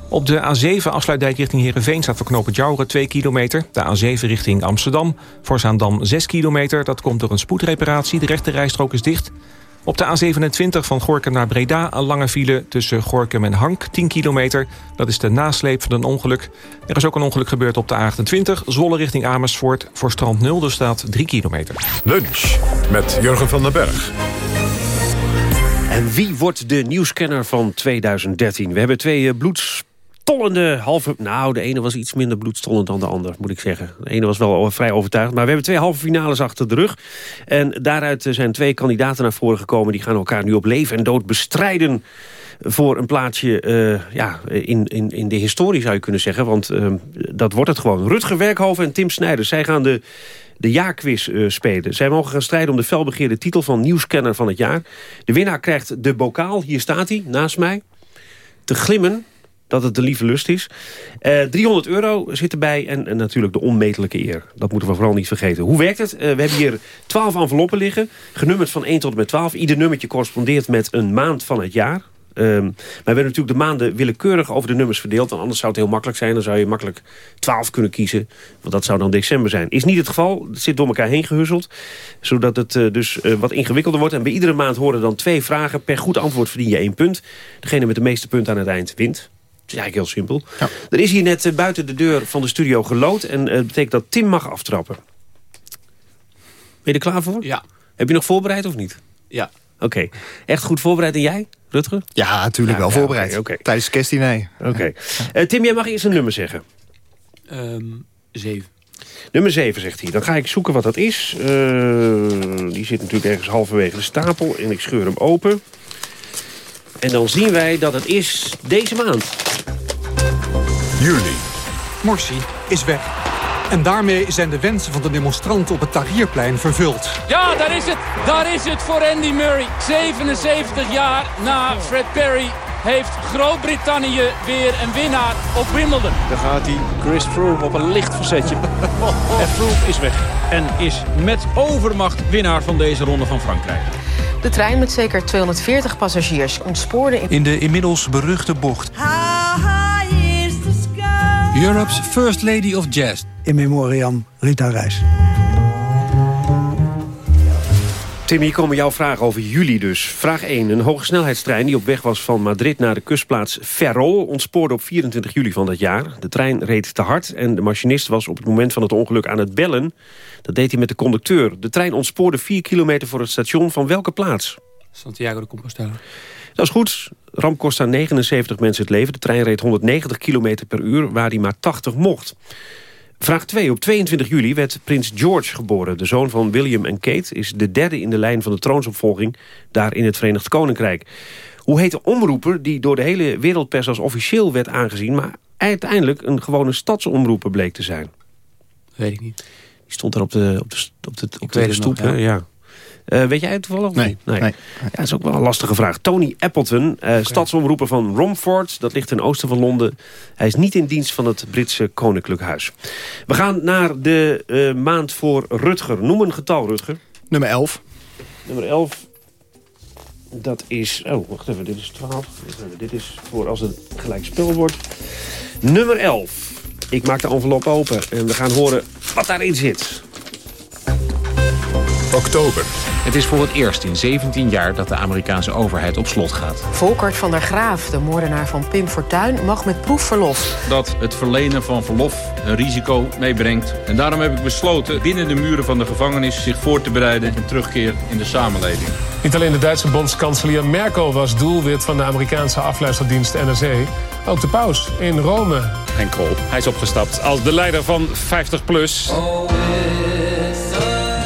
Op de A7 afsluitdijk richting Heerenveen staat voor knooppunt Jouren 2 kilometer. De A7 richting Amsterdam. Voor Zaandam 6 kilometer. Dat komt door een spoedreparatie. De rechterrijstrook is dicht. Op de A27 van Gorkum naar Breda een lange file tussen Gorkum en Hank, 10 kilometer. Dat is de nasleep van een ongeluk. Er is ook een ongeluk gebeurd op de A28, Zwolle richting Amersfoort. Voor strand 0 er staat 3 kilometer. Lunch met Jurgen van den Berg. En wie wordt de nieuwscanner van 2013? We hebben twee eh, bloeds bloedstollende halve... Nou, de ene was iets minder bloedstollend dan de ander, moet ik zeggen. De ene was wel vrij overtuigd. Maar we hebben twee halve finales achter de rug. En daaruit zijn twee kandidaten naar voren gekomen. Die gaan elkaar nu op leven en dood bestrijden voor een plaatsje uh, ja, in, in, in de historie, zou je kunnen zeggen. Want uh, dat wordt het gewoon. Rutger Werkhoven en Tim Snijders, zij gaan de, de jaarquiz spelen. Zij mogen gaan strijden om de felbegeerde titel van nieuwscanner van het jaar. De winnaar krijgt de bokaal, hier staat hij, naast mij. Te glimmen dat het de lieve lust is. Uh, 300 euro zit erbij en, en, natuurlijk de onmetelijke eer. Dat moeten we vooral niet vergeten. Hoe werkt het? Uh, we hebben hier 12 enveloppen liggen, genummerd van 1 tot en met 12. Ieder nummertje correspondeert met een maand van het jaar. Um, maar we hebben natuurlijk de maanden willekeurig over de nummers verdeeld. Want anders zou het heel makkelijk zijn. Dan zou je makkelijk 12 kunnen kiezen. Want dat zou dan december zijn. Is niet het geval. Het zit door elkaar heen gehuzzeld. Zodat het uh, dus wat ingewikkelder wordt. En bij iedere maand horen dan twee vragen. Per goed antwoord verdien je één punt. Degene met de meeste punten aan het eind wint. Het is eigenlijk heel simpel. Ja. Er is hier net uh, buiten de deur van de studio gelood. En dat uh, betekent dat Tim mag aftrappen. Ben je er klaar voor? Ja. Heb je nog voorbereid of niet? Ja. Oké. Okay. Echt goed voorbereid en jij, Rutger? Ja, natuurlijk ja, wel ja, voorbereid. Okay, okay. Tijdens kerstdiner. Oké. Okay. Uh, Tim, jij mag eerst een nummer zeggen. Um, zeven. Nummer 7, zegt hij. Dan ga ik zoeken wat dat is. Uh, die zit natuurlijk ergens halverwege de stapel. En ik scheur hem open. En dan zien wij dat het is deze maand. Juli. Morsi is weg. En daarmee zijn de wensen van de demonstranten op het Tahrirplein vervuld. Ja, daar is het. Daar is het voor Andy Murray. 77 jaar na Fred Perry heeft Groot-Brittannië weer een winnaar op Wimbledon. Daar gaat hij Chris Froome op een licht verzetje. en Froome is weg. En is met overmacht winnaar van deze ronde van Frankrijk. De trein met zeker 240 passagiers ontspoorde in... in de inmiddels beruchte bocht. Europe's First Lady of Jazz. In memoriam Rita Reis. Tim, hier komen jouw vragen over juli dus. Vraag 1. Een hogesnelheidstrein die op weg was van Madrid naar de kustplaats Ferrol... ontspoorde op 24 juli van dat jaar. De trein reed te hard en de machinist was op het moment van het ongeluk aan het bellen. Dat deed hij met de conducteur. De trein ontspoorde 4 kilometer voor het station van welke plaats? Santiago de Compostela. Dat is goed. Ramp kostte 79 mensen het leven. De trein reed 190 kilometer per uur, waar hij maar 80 mocht. Vraag 2. Op 22 juli werd prins George geboren. De zoon van William en Kate is de derde in de lijn van de troonsopvolging... daar in het Verenigd Koninkrijk. Hoe heet de omroeper die door de hele wereldpers als officieel werd aangezien... maar uiteindelijk een gewone stadsomroeper bleek te zijn? Weet ik niet. Die stond daar op de, op de, op de, op de stoep. Nog, ja. ja. Uh, weet jij het toevallig? Nee. nee. nee. Ja, dat is ook wel een lastige vraag. Tony Appleton, uh, okay. stadsomroeper van Romford. Dat ligt ten oosten van Londen. Hij is niet in dienst van het Britse Koninklijk Huis. We gaan naar de uh, maand voor Rutger. Noem een getal, Rutger. Nummer 11. Nummer 11. dat is... Oh, wacht even, dit is 12. Dit is voor als het gelijk spel wordt. Nummer 11. Ik maak de envelop open en we gaan horen wat daarin zit. Oktober. Het is voor het eerst in 17 jaar dat de Amerikaanse overheid op slot gaat. Volkert van der Graaf, de moordenaar van Pim Fortuyn, mag met proefverlof. Dat het verlenen van verlof een risico meebrengt. En daarom heb ik besloten binnen de muren van de gevangenis zich voor te bereiden op een terugkeer in de samenleving. Niet alleen de Duitse bondskanselier Merkel was doelwit van de Amerikaanse afluisterdienst NSA. Ook de paus in Rome. Henk Krol, hij is opgestapt als de leider van 50PLUS.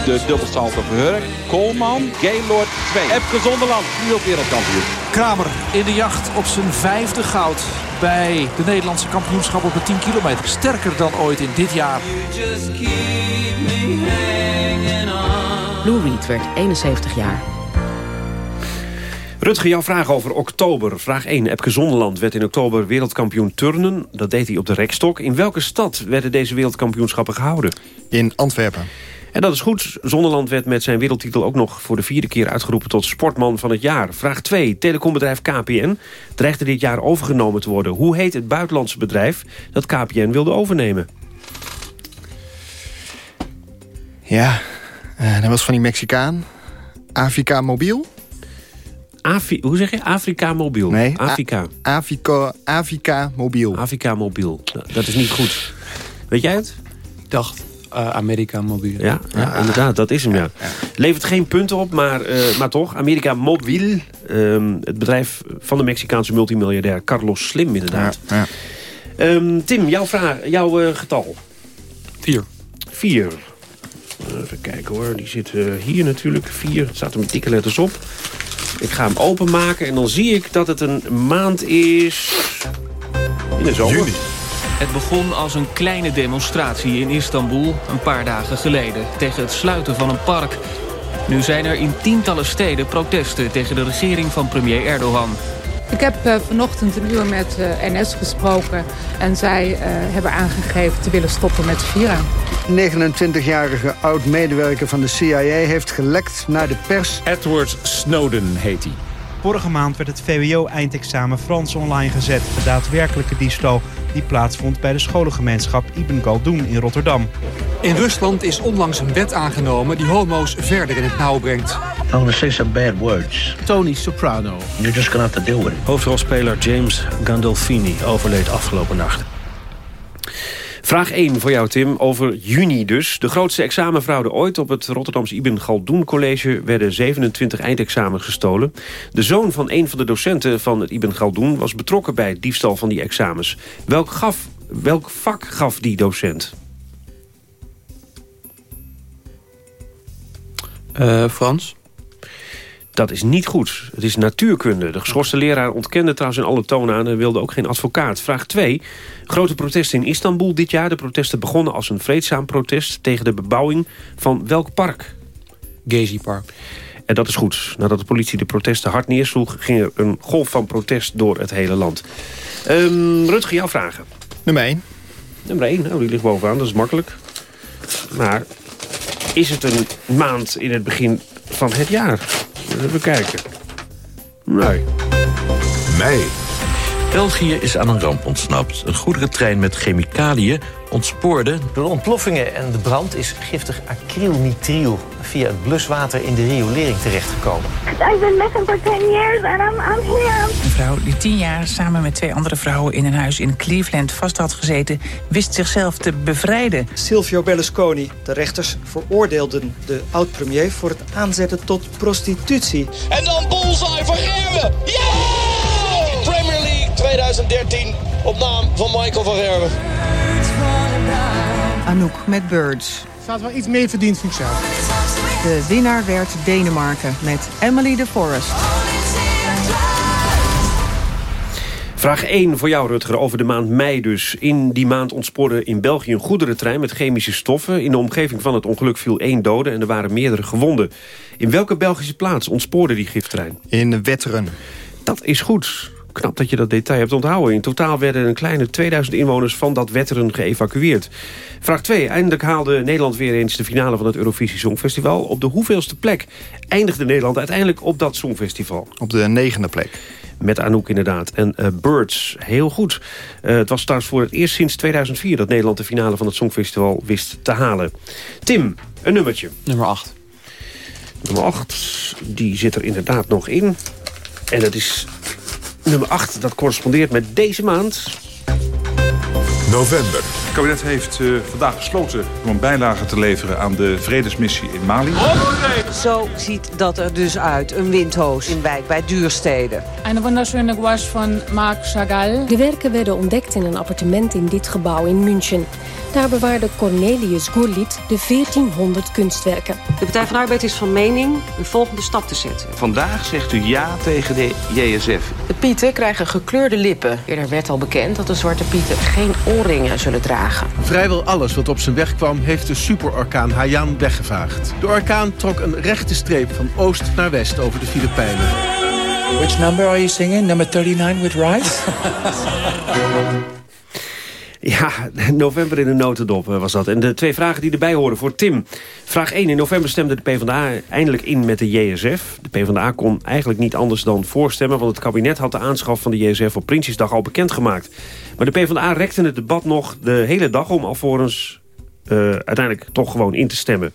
De dubbelsalto Verhurk, Koolman, Gaylord 2. Epke Zonderland, nu ook wereldkampioen. Kramer in de jacht op zijn vijfde goud bij de Nederlandse kampioenschap op de 10 kilometer. Sterker dan ooit in dit jaar. Lou Reed werd 71 jaar. Rutger, jouw vraag over oktober. Vraag 1. Epke Zonderland werd in oktober wereldkampioen turnen. Dat deed hij op de rekstok. In welke stad werden deze wereldkampioenschappen gehouden? In Antwerpen. En dat is goed. Zonderland werd met zijn wereldtitel ook nog voor de vierde keer uitgeroepen tot sportman van het jaar. Vraag 2. Telecombedrijf KPN dreigde dit jaar overgenomen te worden. Hoe heet het buitenlandse bedrijf dat KPN wilde overnemen? Ja, uh, dat was van die Mexicaan. Afrika Mobiel? Afi hoe zeg je? Afrika Mobiel. Nee, Afrika. Afrika, Afrika Mobiel. Afrika Mobiel. Nou, dat is niet goed. Weet jij het? dacht uh, Amerika Mobiel. Ja, ja, inderdaad, dat is hem, ja. Levert geen punten op, maar, uh, maar toch. Amerika Mobiel, um, het bedrijf van de Mexicaanse multimiljardair Carlos Slim, inderdaad. Ja, um, Tim, jouw, vraag, jouw uh, getal? Vier. Vier. Even kijken hoor, die zit hier natuurlijk. Vier, het staat er met dikke letters op. Ik ga hem openmaken en dan zie ik dat het een maand is... In de zomer. Juni. Het begon als een kleine demonstratie in Istanbul een paar dagen geleden... tegen het sluiten van een park. Nu zijn er in tientallen steden protesten tegen de regering van premier Erdogan. Ik heb uh, vanochtend een uur met uh, NS gesproken en zij uh, hebben aangegeven te willen stoppen met Vira. 29-jarige oud-medewerker van de CIA heeft gelekt naar de pers. Edward Snowden heet hij. Vorige maand werd het VWO-eindexamen Frans online gezet. De daadwerkelijke diefstal die plaatsvond bij de scholengemeenschap Ibn Galdoen in Rotterdam. In Rusland is onlangs een wet aangenomen die homo's verder in het nauw brengt. I'm gonna say some bad words. Tony Soprano. You're just gonna have to deal with it. Hoofdrolspeler James Gandolfini overleed afgelopen nacht. Vraag 1 voor jou, Tim, over juni dus. De grootste examenfraude ooit op het Rotterdamse Ibn Galdoen College... werden 27 eindexamens gestolen. De zoon van een van de docenten van het Ibn Galdoen... was betrokken bij het diefstal van die examens. Welk, gaf, welk vak gaf die docent? Uh, Frans. Dat is niet goed. Het is natuurkunde. De geschorste leraar ontkende trouwens in alle tonen aan... en wilde ook geen advocaat. Vraag 2. Grote protesten in Istanbul dit jaar. De protesten begonnen als een vreedzaam protest... tegen de bebouwing van welk park? Gezi Park. En dat is goed. Nadat de politie de protesten hard neersloeg... ging er een golf van protest door het hele land. Um, Rutger, jouw vragen. Nummer 1. Nummer 1, nou, die ligt bovenaan. Dat is makkelijk. Maar is het een maand in het begin van het jaar? Even kijken. Nee. Mei. België is aan een ramp ontsnapt. Een goederentrein met chemicaliën ontspoorde. Door de ontploffingen en de brand is giftig acrylnitriel via het bluswater in de riolering terechtgekomen. I've been missing for 10 years and I'm, I'm here. Een vrouw die tien jaar samen met twee andere vrouwen in een huis in Cleveland vast had gezeten, wist zichzelf te bevrijden. Silvio Berlusconi, de rechters veroordeelden de oud-premier voor het aanzetten tot prostitutie. En dan bullseye van Gerwen. Ja! Premier League 2013 op naam van Michael van Gerwen. Anouk met Birds. Ze had wel iets meer verdiend, vind ik zelf. De winnaar werd Denemarken met Emily de Forest. Vraag 1 voor jou, Rutger, over de maand mei dus. In die maand ontspoorde in België een goederentrein met chemische stoffen. In de omgeving van het ongeluk viel één dode en er waren meerdere gewonden. In welke Belgische plaats ontspoorde die giftrein? In Wetteren. Dat is goed. Knap dat je dat detail hebt onthouden. In totaal werden een kleine 2000 inwoners van dat Wetteren geëvacueerd. Vraag 2. Eindelijk haalde Nederland weer eens de finale van het Eurovisie Songfestival. Op de hoeveelste plek eindigde Nederland uiteindelijk op dat Songfestival? Op de negende plek. Met Anouk inderdaad. En uh, Birds, heel goed. Uh, het was straks voor het eerst sinds 2004... dat Nederland de finale van het Songfestival wist te halen. Tim, een nummertje. Nummer 8. Nummer 8, die zit er inderdaad nog in. En dat is nummer 8, dat correspondeert met deze maand. November. Het kabinet heeft uh, vandaag besloten om een bijlage te leveren aan de vredesmissie in Mali. Zo ziet dat er dus uit. Een windhoos in wijk bij Duurstede. Een wunderschöne gouache van Marc Chagall. De werken werden ontdekt in een appartement in dit gebouw in München. Daar bewaarde Cornelius Gurlitt de 1400 kunstwerken. De Partij van de Arbeid is van mening een volgende stap te zetten. Vandaag zegt u ja tegen de JSF. De pieten krijgen gekleurde lippen. Eerder werd al bekend dat de zwarte pieten geen oorringen zullen dragen. Vrijwel alles wat op zijn weg kwam heeft de superorkaan Haiyan weggevaagd. De orkaan trok een rechte streep van oost naar west over de Filipijnen. Which number are you singing? Number 39 with Rice? Ja, november in de notendop eh, was dat. En de twee vragen die erbij horen voor Tim. Vraag 1. In november stemde de PvdA eindelijk in met de JSF. De PvdA kon eigenlijk niet anders dan voorstemmen... want het kabinet had de aanschaf van de JSF op Prinsjesdag al bekendgemaakt. Maar de PvdA rekte het debat nog de hele dag om... alvorens uh, uiteindelijk toch gewoon in te stemmen.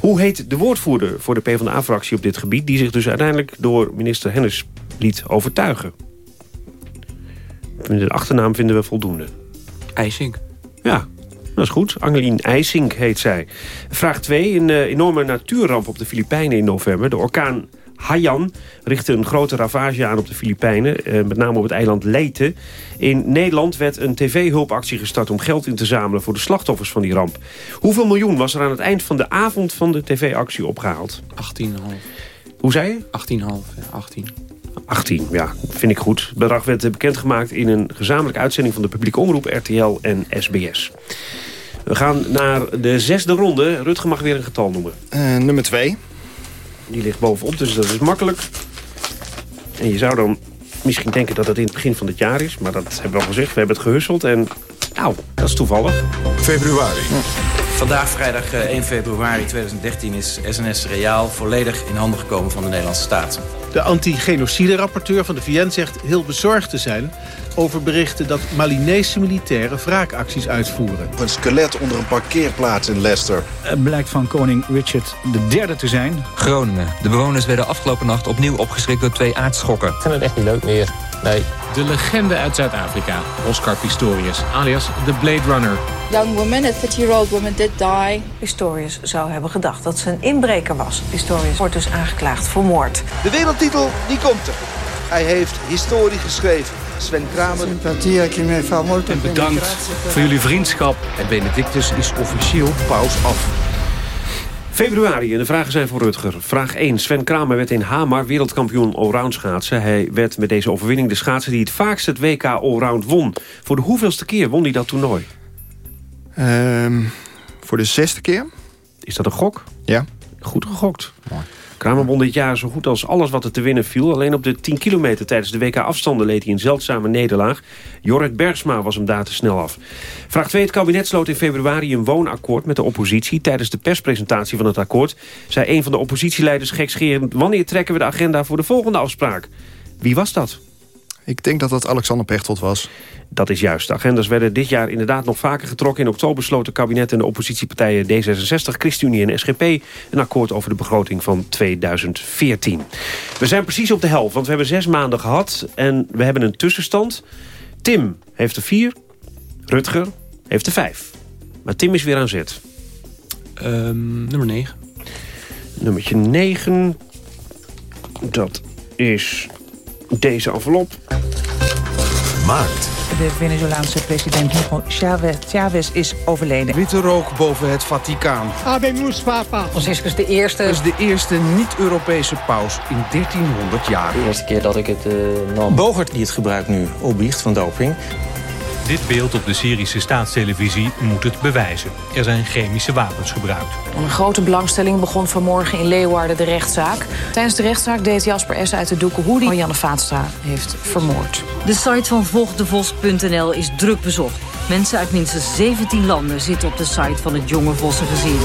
Hoe heet de woordvoerder voor de PvdA-fractie op dit gebied... die zich dus uiteindelijk door minister Hennis liet overtuigen? De achternaam vinden we voldoende. IJsink. Ja, dat is goed. Angelien IJsink heet zij. Vraag 2. Een uh, enorme natuurramp op de Filipijnen in november. De orkaan Haiyan richtte een grote ravage aan op de Filipijnen. Uh, met name op het eiland Leyte. In Nederland werd een tv-hulpactie gestart om geld in te zamelen... voor de slachtoffers van die ramp. Hoeveel miljoen was er aan het eind van de avond van de tv-actie opgehaald? 18,5. Hoe zei je? 18,5, ja, 18. 18, ja, vind ik goed. Het bedrag werd bekendgemaakt in een gezamenlijke uitzending... van de publieke omroep RTL en SBS. We gaan naar de zesde ronde. Rutger mag weer een getal noemen. Uh, nummer 2. Die ligt bovenop, dus dat is makkelijk. En je zou dan misschien denken dat het in het begin van het jaar is. Maar dat hebben we al gezegd. We hebben het gehusseld en nou, dat is toevallig. Februari. Vandaag, vrijdag 1 februari 2013, is SNS Reaal volledig in handen gekomen van de Nederlandse staat. De anti-genocide-rapporteur van de VN zegt heel bezorgd te zijn over berichten dat Malinese militairen wraakacties uitvoeren. Een skelet onder een parkeerplaats in Leicester. Het blijkt van koning Richard III te zijn. Groningen. De bewoners werden afgelopen nacht opnieuw opgeschrikt door twee aardschokken. Ik vind het echt niet leuk meer. Nee. De legende uit Zuid-Afrika, Oscar Pistorius, alias The Blade Runner. Young woman, a 30-year-old woman did die. Pistorius zou hebben gedacht dat ze een inbreker was. Pistorius wordt dus aangeklaagd voor moord. De wereldtitel, die komt er. Hij heeft historie geschreven. Sven Kramer. En bedankt voor jullie vriendschap. En Benedictus is officieel paus af. Februari en de vragen zijn voor Rutger. Vraag 1. Sven Kramer werd in Hamar wereldkampioen allround schaatsen. Hij werd met deze overwinning de schaatser die het vaakst het WK allround won. Voor de hoeveelste keer won hij dat toernooi? Uh, voor de zesde keer. Is dat een gok? Ja. Goed gegokt. Mooi. Kramer won dit jaar zo goed als alles wat er te winnen viel. Alleen op de 10 kilometer tijdens de WK-afstanden leed hij een zeldzame nederlaag. Jorrit Bergsma was hem daar te snel af. Vraag 2. Het kabinet sloot in februari een woonakkoord met de oppositie. Tijdens de perspresentatie van het akkoord zei een van de oppositieleiders gekscherend... wanneer trekken we de agenda voor de volgende afspraak? Wie was dat? Ik denk dat dat Alexander Pechtold was. Dat is juist. De agendas werden dit jaar inderdaad nog vaker getrokken. In oktober sloten het kabinet en de oppositiepartijen D66, ChristenUnie en SGP... een akkoord over de begroting van 2014. We zijn precies op de helft, want we hebben zes maanden gehad... en we hebben een tussenstand. Tim heeft er vier, Rutger heeft er vijf. Maar Tim is weer aan zet. Um, nummer 9. Nummertje 9. Dat is deze envelop. Maart. De Venezolaanse president Hugo Chavez, Chavez is overleden. Witte rook boven het Vaticaan. Habemus papa. Franciscus de eerste. Dat is de eerste niet-Europese paus in 1300 jaar. De eerste keer dat ik het uh, nam. Bogert die het gebruik nu opbiecht van doping. Dit beeld op de Syrische staatstelevisie moet het bewijzen. Er zijn chemische wapens gebruikt. Een grote belangstelling begon vanmorgen in Leeuwarden de rechtszaak. Tijdens de rechtszaak deed Jasper S. uit de doeken hoe hij Marianne Vaatstra heeft vermoord. De site van volgdevos.nl is druk bezocht. Mensen uit minstens 17 landen zitten op de site van het jonge Vossen-gezin.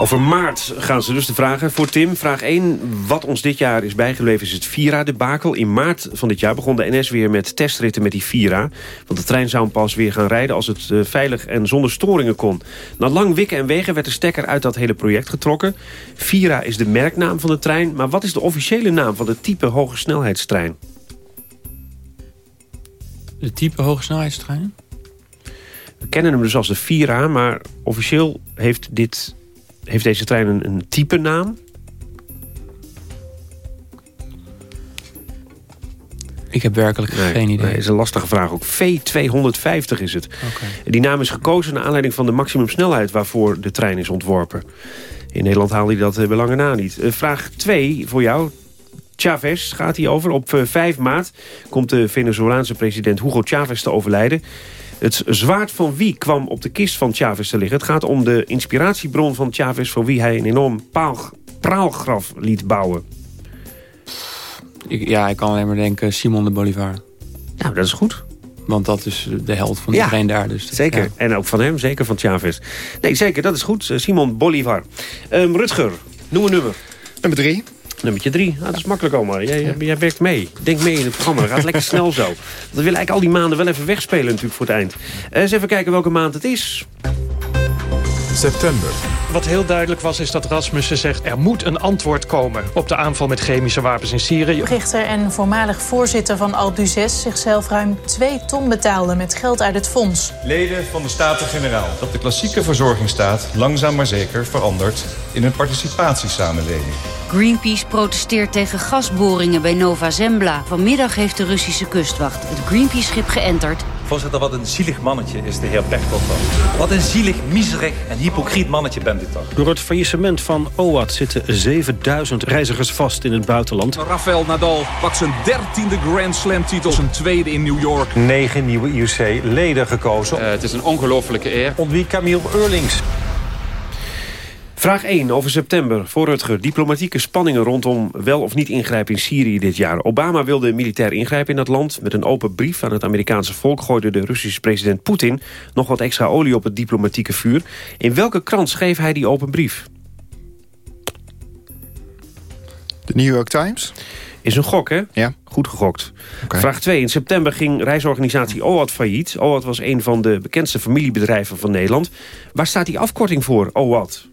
Over maart gaan ze dus de vragen voor Tim. Vraag 1. Wat ons dit jaar is bijgebleven is het Vira-debakel. In maart van dit jaar begon de NS weer met testritten met die Vira. Want de trein zou pas weer gaan rijden als het uh, veilig en zonder storingen kon. Na lang wikken en wegen werd de stekker uit dat hele project getrokken. Vira is de merknaam van de trein. Maar wat is de officiële naam van de type hoge snelheidstrein? De type hoge snelheidstrein? We kennen hem dus als de Vira, maar officieel heeft dit heeft deze trein een, een type naam? Ik heb werkelijk nee, geen idee. Dat is een lastige vraag ook. V250 is het. Okay. Die naam is gekozen naar aanleiding van de maximumsnelheid... waarvoor de trein is ontworpen. In Nederland haalde hij dat uh, belangen na niet. Uh, vraag 2 voor jou. Chavez gaat hier over. Op uh, 5 maart komt de Venezolaanse president Hugo Chavez te overlijden. Het zwaard van wie kwam op de kist van Chavez te liggen? Het gaat om de inspiratiebron van Chavez... voor wie hij een enorm paal, praalgraf liet bouwen. Ik, ja, ik kan alleen maar denken Simon de Bolivar. Nou, dat is goed. Want dat is de held van ja, iedereen daar. Dus zeker. Ja. En ook van hem, zeker van Chavez. Nee, zeker, dat is goed. Simon Bolivar. Um, Rutger, noem een nummer. Nummer drie. Nummertje drie. Ah, dat is makkelijk, Omar. Jij, ja. jij werkt mee. Denk mee in het programma. Dat gaat lekker snel zo. Dat wil eigenlijk al die maanden wel even wegspelen natuurlijk voor het eind. Uh, eens even kijken welke maand het is. September. Wat heel duidelijk was, is dat Rasmussen zegt... er moet een antwoord komen op de aanval met chemische wapens in Syrië. Richter en voormalig voorzitter van Alpe-d'Huez... zichzelf ruim 2 ton betaalde met geld uit het fonds. Leden van de Staten-Generaal. Dat de klassieke verzorgingsstaat langzaam maar zeker verandert... in een participatiesamenleving. Greenpeace protesteert tegen gasboringen bij Nova Zembla. Vanmiddag heeft de Russische kustwacht het Greenpeace-schip geënterd. Voorzitter, wat een zielig mannetje is de heer Pechtold. Wat een zielig, miserig en hypocriet mannetje bent u toch. Door het faillissement van OAT zitten 7000 reizigers vast in het buitenland. Rafael Nadal pakt zijn dertiende Grand Slam titel. Zijn tweede in New York. Negen nieuwe IOC-leden gekozen. Uh, het is een ongelofelijke eer. Onder wie Camille Eurlings. Vraag 1 over september. Voor Rutger. Diplomatieke spanningen rondom wel of niet ingrijpen in Syrië dit jaar. Obama wilde militair ingrijpen in dat land. Met een open brief aan het Amerikaanse volk gooide de Russische president Poetin... nog wat extra olie op het diplomatieke vuur. In welke krant schreef hij die open brief? De New York Times? Is een gok, hè? Ja. Goed gegokt. Okay. Vraag 2. In september ging reisorganisatie OAT failliet. OAT was een van de bekendste familiebedrijven van Nederland. Waar staat die afkorting voor, OAT?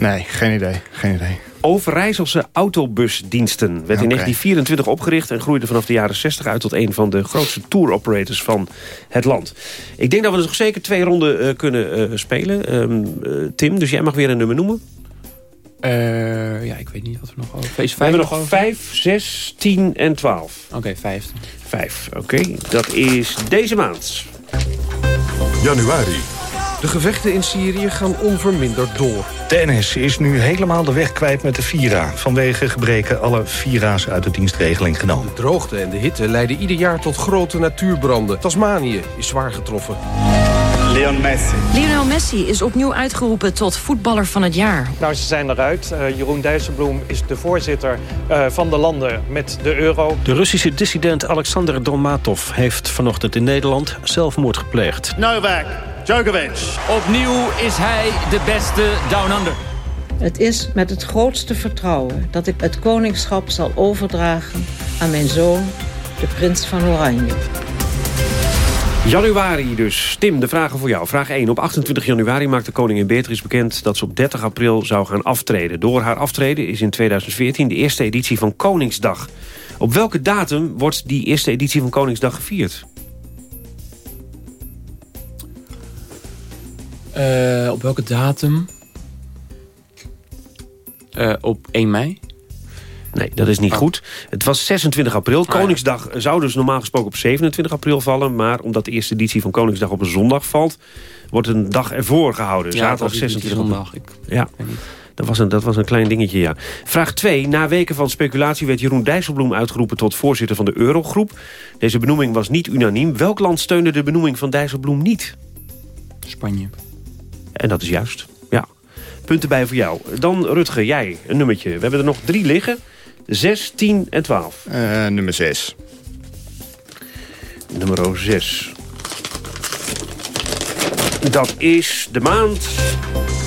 Nee, geen idee. Geen idee. Overijsselse autobusdiensten werd okay. in 1924 opgericht... en groeide vanaf de jaren 60 uit tot een van de grootste tour-operators van het land. Ik denk dat we dus nog zeker twee ronden uh, kunnen uh, spelen. Um, uh, Tim, dus jij mag weer een nummer noemen. Uh, ja, ik weet niet wat we nog over... we hebben nog 5, 6, 10 en 12. Oké, okay, 5. 5, oké. Okay. Dat is deze maand. Januari. De gevechten in Syrië gaan onverminderd door. De NS is nu helemaal de weg kwijt met de Vira. Vanwege gebreken alle Vira's uit de dienstregeling genomen. De droogte en de hitte leiden ieder jaar tot grote natuurbranden. Tasmanië is zwaar getroffen. Leon Messi. Lionel Messi is opnieuw uitgeroepen tot voetballer van het jaar. Nou, ze zijn eruit. Uh, Jeroen Dijsselbloem is de voorzitter uh, van de landen met de euro. De Russische dissident Alexander Dolmatov heeft vanochtend in Nederland zelfmoord gepleegd. Novak Djokovic. Opnieuw is hij de beste down under. Het is met het grootste vertrouwen dat ik het koningschap zal overdragen aan mijn zoon, de prins van Oranje. Januari dus. Tim, de vragen voor jou. Vraag 1. Op 28 januari maakte koningin Beatrix bekend... dat ze op 30 april zou gaan aftreden. Door haar aftreden is in 2014 de eerste editie van Koningsdag. Op welke datum wordt die eerste editie van Koningsdag gevierd? Uh, op welke datum? Uh, op 1 mei? Nee, dat is niet oh. goed. Het was 26 april. Koningsdag ah, ja. zou dus normaal gesproken op 27 april vallen. Maar omdat de eerste editie van Koningsdag op een zondag valt... wordt een dag ervoor gehouden. Ja, Zaterdag 26 zondag. Ik ja. Dat was, een, dat was een klein dingetje, ja. Vraag 2. Na weken van speculatie werd Jeroen Dijsselbloem uitgeroepen... tot voorzitter van de Eurogroep. Deze benoeming was niet unaniem. Welk land steunde de benoeming van Dijsselbloem niet? Spanje. En dat is juist, ja. Punten bij voor jou. Dan Rutger, jij, een nummertje. We hebben er nog drie liggen. 6, 10 en 12. Uh, nummer 6. Nummer 6. Dat is de maand...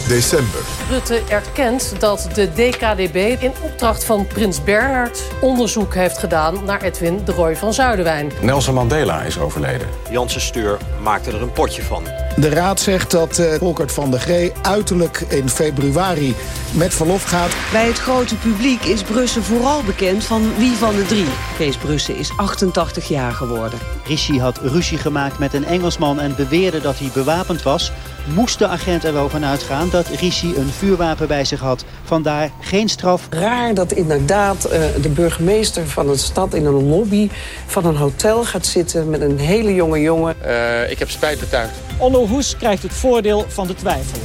December. Rutte erkent dat de DKDB in opdracht van prins Bernhard... onderzoek heeft gedaan naar Edwin de Roy van Zuiderwijn. Nelson Mandela is overleden. Janssen Stuur maakte er een potje van. De raad zegt dat uh, Volkert van der G uiterlijk in februari met verlof gaat. Bij het grote publiek is Brussen vooral bekend van wie van de drie. Kees Brussen is 88 jaar geworden. Rishi had ruzie gemaakt met een Engelsman en beweerde dat hij bewapend was. Moest de agent er wel van uitgaan dat Rishi een vuurwapen bij zich had. Vandaar geen straf. Raar dat inderdaad uh, de burgemeester van een stad in een lobby van een hotel gaat zitten met een hele jonge jongen. Uh, ik heb spijt betuigd. Onno Hoes krijgt het voordeel van de twijfel.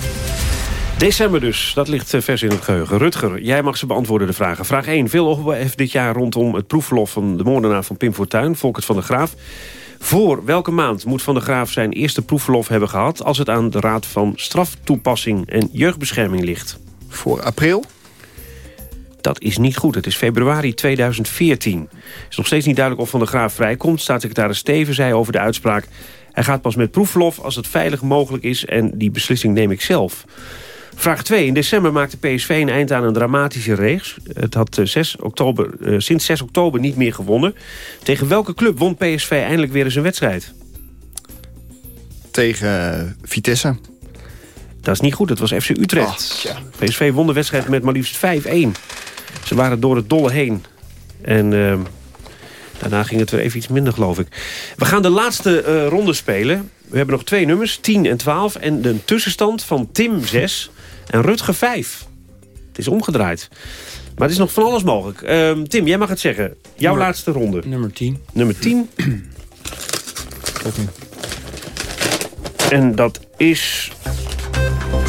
December dus, dat ligt vers in het geheugen. Rutger, jij mag ze beantwoorden de vragen. Vraag 1. Veel ophef dit jaar rondom het proefverlof van de moordenaar van Pim Fortuyn, Volkert van der Graaf. Voor welke maand moet Van der Graaf zijn eerste proefverlof hebben gehad... als het aan de Raad van Straftoepassing en Jeugdbescherming ligt? Voor april? Dat is niet goed. Het is februari 2014. Het is nog steeds niet duidelijk of Van der Graaf vrijkomt. Staatssecretaris Steven zei over de uitspraak... hij gaat pas met proefverlof als het veilig mogelijk is... en die beslissing neem ik zelf. Vraag 2. In december maakte PSV een eind aan een dramatische reeks. Het had 6 oktober, uh, sinds 6 oktober niet meer gewonnen. Tegen welke club won PSV eindelijk weer eens een wedstrijd? Tegen uh, Vitesse. Dat is niet goed, het was FC Utrecht. Oh, ja. PSV won de wedstrijd met maar liefst 5-1. Ze waren door het dolle heen. En... Uh, Daarna ging het weer even iets minder, geloof ik. We gaan de laatste ronde spelen. We hebben nog twee nummers, 10 en 12. En de tussenstand van Tim 6 en Rutger 5. Het is omgedraaid. Maar het is nog van alles mogelijk. Uh, Tim, jij mag het zeggen. Jouw nummer, laatste ronde. Nummer 10. Nummer 10. en dat is...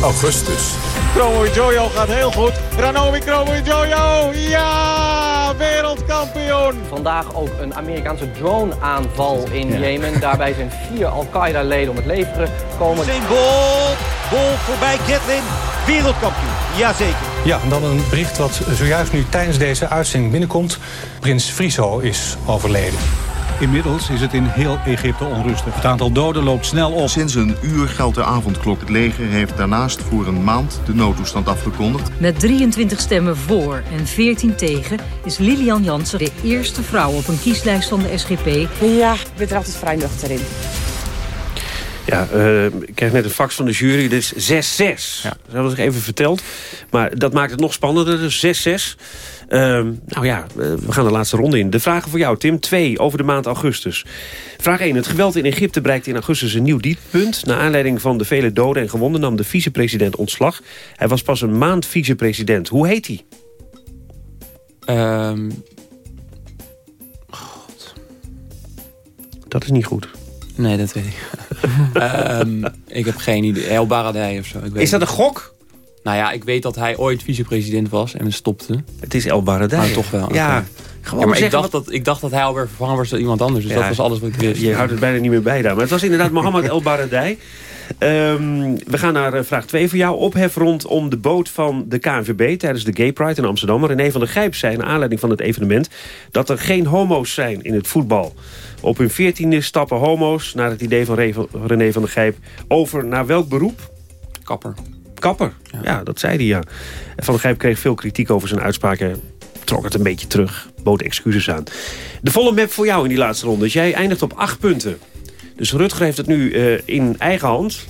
Augustus. Chromo Jojo gaat heel goed. Ranomi Chromo Jojo. Ja, wereldkampioen. Vandaag ook een Amerikaanse drone-aanval in ja. Jemen. Daarbij zijn vier Al-Qaeda-leden om het leven gekomen. Zijn Bol, Bol voorbij Gatlin, wereldkampioen. Jazeker. Ja, en dan een bericht wat zojuist nu tijdens deze uitzending binnenkomt. Prins Friso is overleden. Inmiddels is het in heel Egypte onrustig. Het aantal doden loopt snel op. Sinds een uur geldt de avondklok. Het leger heeft daarnaast voor een maand de noodtoestand afgekondigd. Met 23 stemmen voor en 14 tegen is Lilian Jansen de eerste vrouw op een kieslijst van de SGP. Ja, ik ben er altijd vrij nuchter in. Ja, uh, ik kreeg net een fax van de jury. Is 6-6. Ja. Dat was ik even verteld. Maar dat maakt het nog spannender. Dus 6-6. Uh, nou ja, we gaan de laatste ronde in. De vragen voor jou, Tim. 2 over de maand augustus. Vraag 1. Het geweld in Egypte bereikte in augustus een nieuw dieppunt. Naar aanleiding van de vele doden en gewonden nam de vicepresident ontslag. Hij was pas een maand vicepresident. Hoe heet hij? Um... God. Dat is niet goed. Nee, dat weet ik. um, ik heb geen idee. El Baradei of zo. Ik weet is dat een gok? Nou ja, ik weet dat hij ooit vicepresident was en stopte. Het is El Baradei. Maar toch wel. Ja, gewoon ja, maar ik dacht, dat, ik dacht dat hij alweer vervangen was door iemand anders. Dus ja, dat was alles wat ik wist. Je houdt het bijna niet meer bij daar. Maar het was inderdaad Mohammed El Baradei. Um, we gaan naar uh, vraag 2 voor jou. Ophef rondom de boot van de KNVB tijdens de Gay Pride in Amsterdam. René van der Gijp zei naar aanleiding van het evenement... dat er geen homo's zijn in het voetbal. Op hun veertiende stappen homo's, naar het idee van René van der Gijp... over naar welk beroep? Kapper. Kapper, ja, ja dat zei hij, ja. Van der Gijp kreeg veel kritiek over zijn uitspraken. Trok het een beetje terug, bood excuses aan. De volle map voor jou in die laatste ronde. Dus jij eindigt op acht punten. Dus Rutger heeft het nu uh, in eigen hand.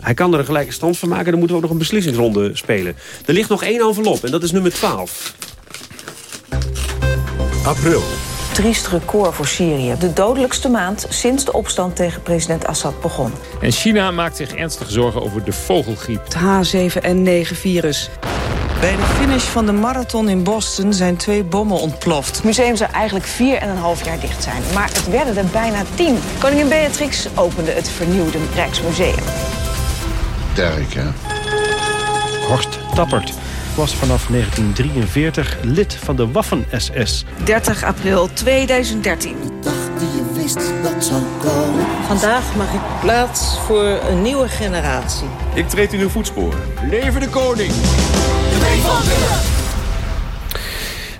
Hij kan er een gelijke stand van maken. Dan moeten we ook nog een beslissingsronde spelen. Er ligt nog één envelop en dat is nummer 12. April. Triest record voor Syrië. De dodelijkste maand sinds de opstand tegen president Assad begon. En China maakt zich ernstig zorgen over de vogelgriep. Het H7N9-virus. Bij de finish van de marathon in Boston zijn twee bommen ontploft. Het museum zou eigenlijk 4,5 jaar dicht zijn, maar het werden er bijna 10. Koningin Beatrix opende het vernieuwde Rijksmuseum. Sterk, hè? Horst Tappert. was vanaf 1943 lid van de Waffen-SS. 30 april 2013. dat zou komen. Vandaag mag ik plaats voor een nieuwe generatie. Ik treed in uw voetsporen. Leven de koning!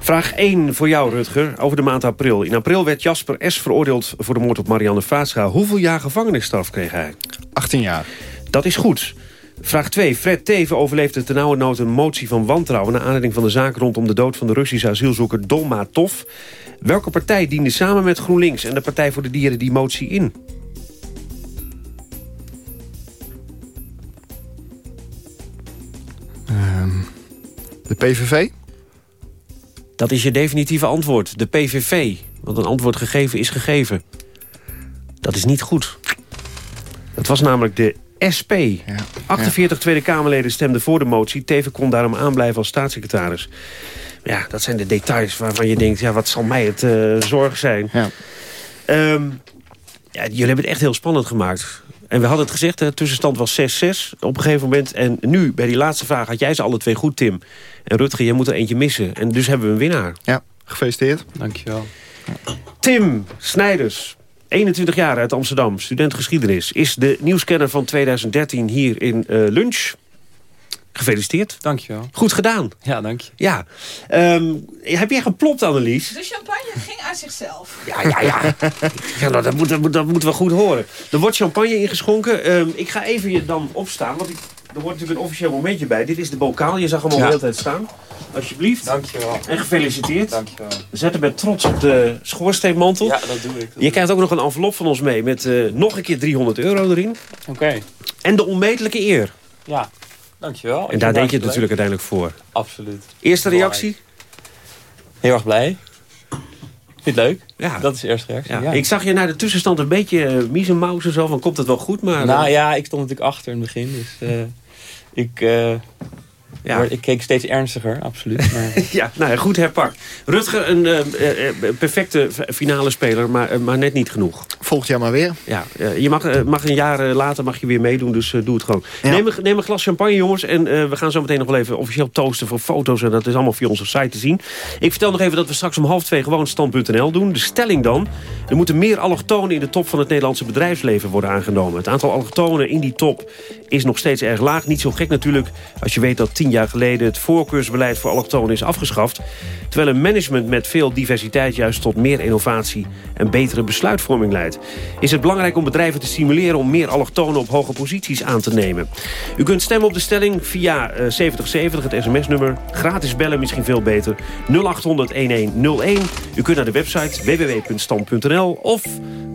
Vraag 1 voor jou, Rutger, over de maand april. In april werd Jasper S. veroordeeld voor de moord op Marianne Vaatscha. Hoeveel jaar gevangenisstraf kreeg hij? 18 jaar. Dat is goed. Vraag 2. Fred Teven overleefde ten nauwe nood een motie van wantrouwen... naar aanleiding van de zaak rondom de dood van de Russische asielzoeker Dolmatov. Welke partij diende samen met GroenLinks en de Partij voor de Dieren die motie in? De PVV? Dat is je definitieve antwoord. De PVV. Want een antwoord gegeven is gegeven. Dat is niet goed. Dat was namelijk de SP. 48 Tweede Kamerleden stemden voor de motie. Teven kon daarom aanblijven als staatssecretaris. Ja, dat zijn de details waarvan je denkt... ja, wat zal mij het uh, zorg zijn. Ja. Um, ja, jullie hebben het echt heel spannend gemaakt. En we hadden het gezegd, de tussenstand was 6-6 op een gegeven moment. En nu, bij die laatste vraag, had jij ze alle twee goed, Tim. En Rutger, jij moet er eentje missen. En dus hebben we een winnaar. Ja, gefeliciteerd. Dankjewel. Tim Snijders, 21 jaar uit Amsterdam, student geschiedenis... is de nieuwscanner van 2013 hier in uh, Lunch. Gefeliciteerd. Dankjewel. Goed gedaan. Ja, dank je. Ja. Um, heb jij geplopt, Annelies? De champagne ging uit zichzelf. Ja, ja, ja. ja nou, dat, moet, dat, moet, dat moeten we goed horen. Er wordt champagne ingeschonken. Um, ik ga even je dan opstaan, want ik, er wordt natuurlijk een officieel momentje bij. Dit is de bokaal. Je zag hem al de hele tijd staan. Alsjeblieft. Dankjewel. En gefeliciteerd. Dankjewel. Zet hem met trots op de schoorsteenmantel. Ja, dat doe ik. Dat je krijgt ook nog een envelop van ons mee met uh, nog een keer 300 euro erin. Oké. Okay. En de onmetelijke eer. Ja. Dankjewel. En daar denk je het natuurlijk uiteindelijk voor. Absoluut. Eerste reactie? Heel erg blij. Vind je het leuk? Ja. Dat is de eerste reactie. Ja. Ja. Ik zag je naar de tussenstand een beetje uh, zo van komt het wel goed? Maar, nou uh, ja, ik stond natuurlijk achter in het begin. Dus uh, ik, ja. ik keek steeds ernstiger, absoluut. Maar... ja, nou ja, goed herpakt. Rutger, een perfecte finale speler, maar, maar net niet genoeg. Volgend jaar maar weer. Ja, je mag, mag een jaar later mag je weer meedoen, dus doe het gewoon. Ja. Neem, een, neem, een, glas champagne, jongens. En we gaan zo meteen nog wel even officieel toosten voor foto's. En dat is allemaal via onze site te zien. Ik vertel nog even dat we straks om half twee gewoon stand.nl doen. De stelling dan. Er moeten meer allochtonen in de top van het Nederlandse bedrijfsleven worden aangenomen. Het aantal allochtonen in die top is nog steeds erg laag. Niet zo gek natuurlijk als je weet dat tien jaar geleden... het voorkeursbeleid voor allochtonen is afgeschaft. Terwijl een management met veel diversiteit... juist tot meer innovatie en betere besluitvorming leidt. Is het belangrijk om bedrijven te stimuleren... om meer allochtonen op hoge posities aan te nemen. U kunt stemmen op de stelling via uh, 7070, het sms-nummer. Gratis bellen, misschien veel beter. 0800-1101. U kunt naar de website www.stand.nl of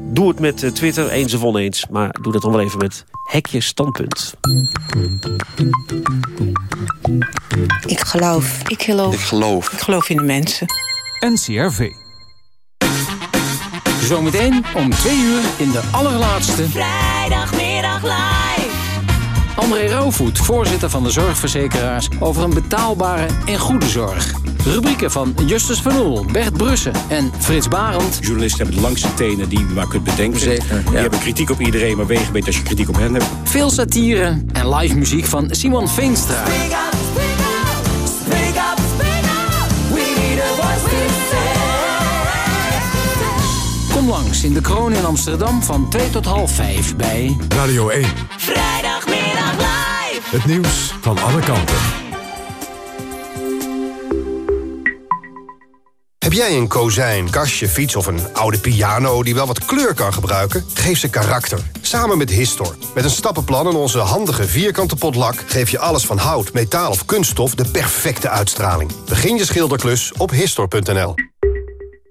doe het met Twitter, eens of oneens. Maar doe dat dan wel even met hekje standpunt. Ik geloof. Ik geloof. Ik geloof. Ik geloof in de mensen. NCRV. Zometeen om twee uur in de allerlaatste... Vrijdagmiddag live. André Rauwvoet, voorzitter van de zorgverzekeraars... over een betaalbare en goede zorg. Rubrieken van Justus van Oel, Bert Brussen en Frits Barend. Journalisten hebben de langste tenen die je maar kunt bedenken. Zeker, ja. Die hebben kritiek op iedereen, maar wegen beter als je kritiek op hen hebt. Veel satire en live muziek van Simon Veenstra. Speak up, speak out. Speak up, speak out. We need a voice to Kom langs in de Kroon in Amsterdam van 2 tot half 5 bij... Radio 1. Vrijdagmiddag live. Het nieuws van alle kanten. Heb jij een kozijn, kastje, fiets of een oude piano die wel wat kleur kan gebruiken? Geef ze karakter. Samen met Histor. Met een stappenplan en onze handige vierkante potlak... geef je alles van hout, metaal of kunststof de perfecte uitstraling. Begin je schilderklus op Histor.nl.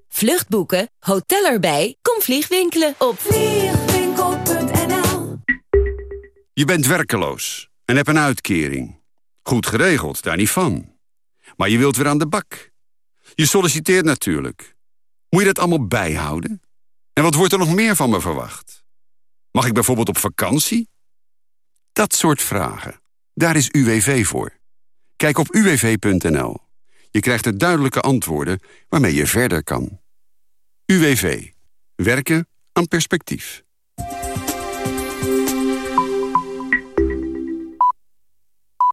Vluchtboeken, hotel erbij, kom vliegwinkelen op vliegwinkel.nl Je bent werkeloos en hebt een uitkering. Goed geregeld, daar niet van. Maar je wilt weer aan de bak. Je solliciteert natuurlijk. Moet je dat allemaal bijhouden? En wat wordt er nog meer van me verwacht? Mag ik bijvoorbeeld op vakantie? Dat soort vragen. Daar is UWV voor. Kijk op uwv.nl. Je krijgt er duidelijke antwoorden waarmee je verder kan. UWV. Werken aan perspectief.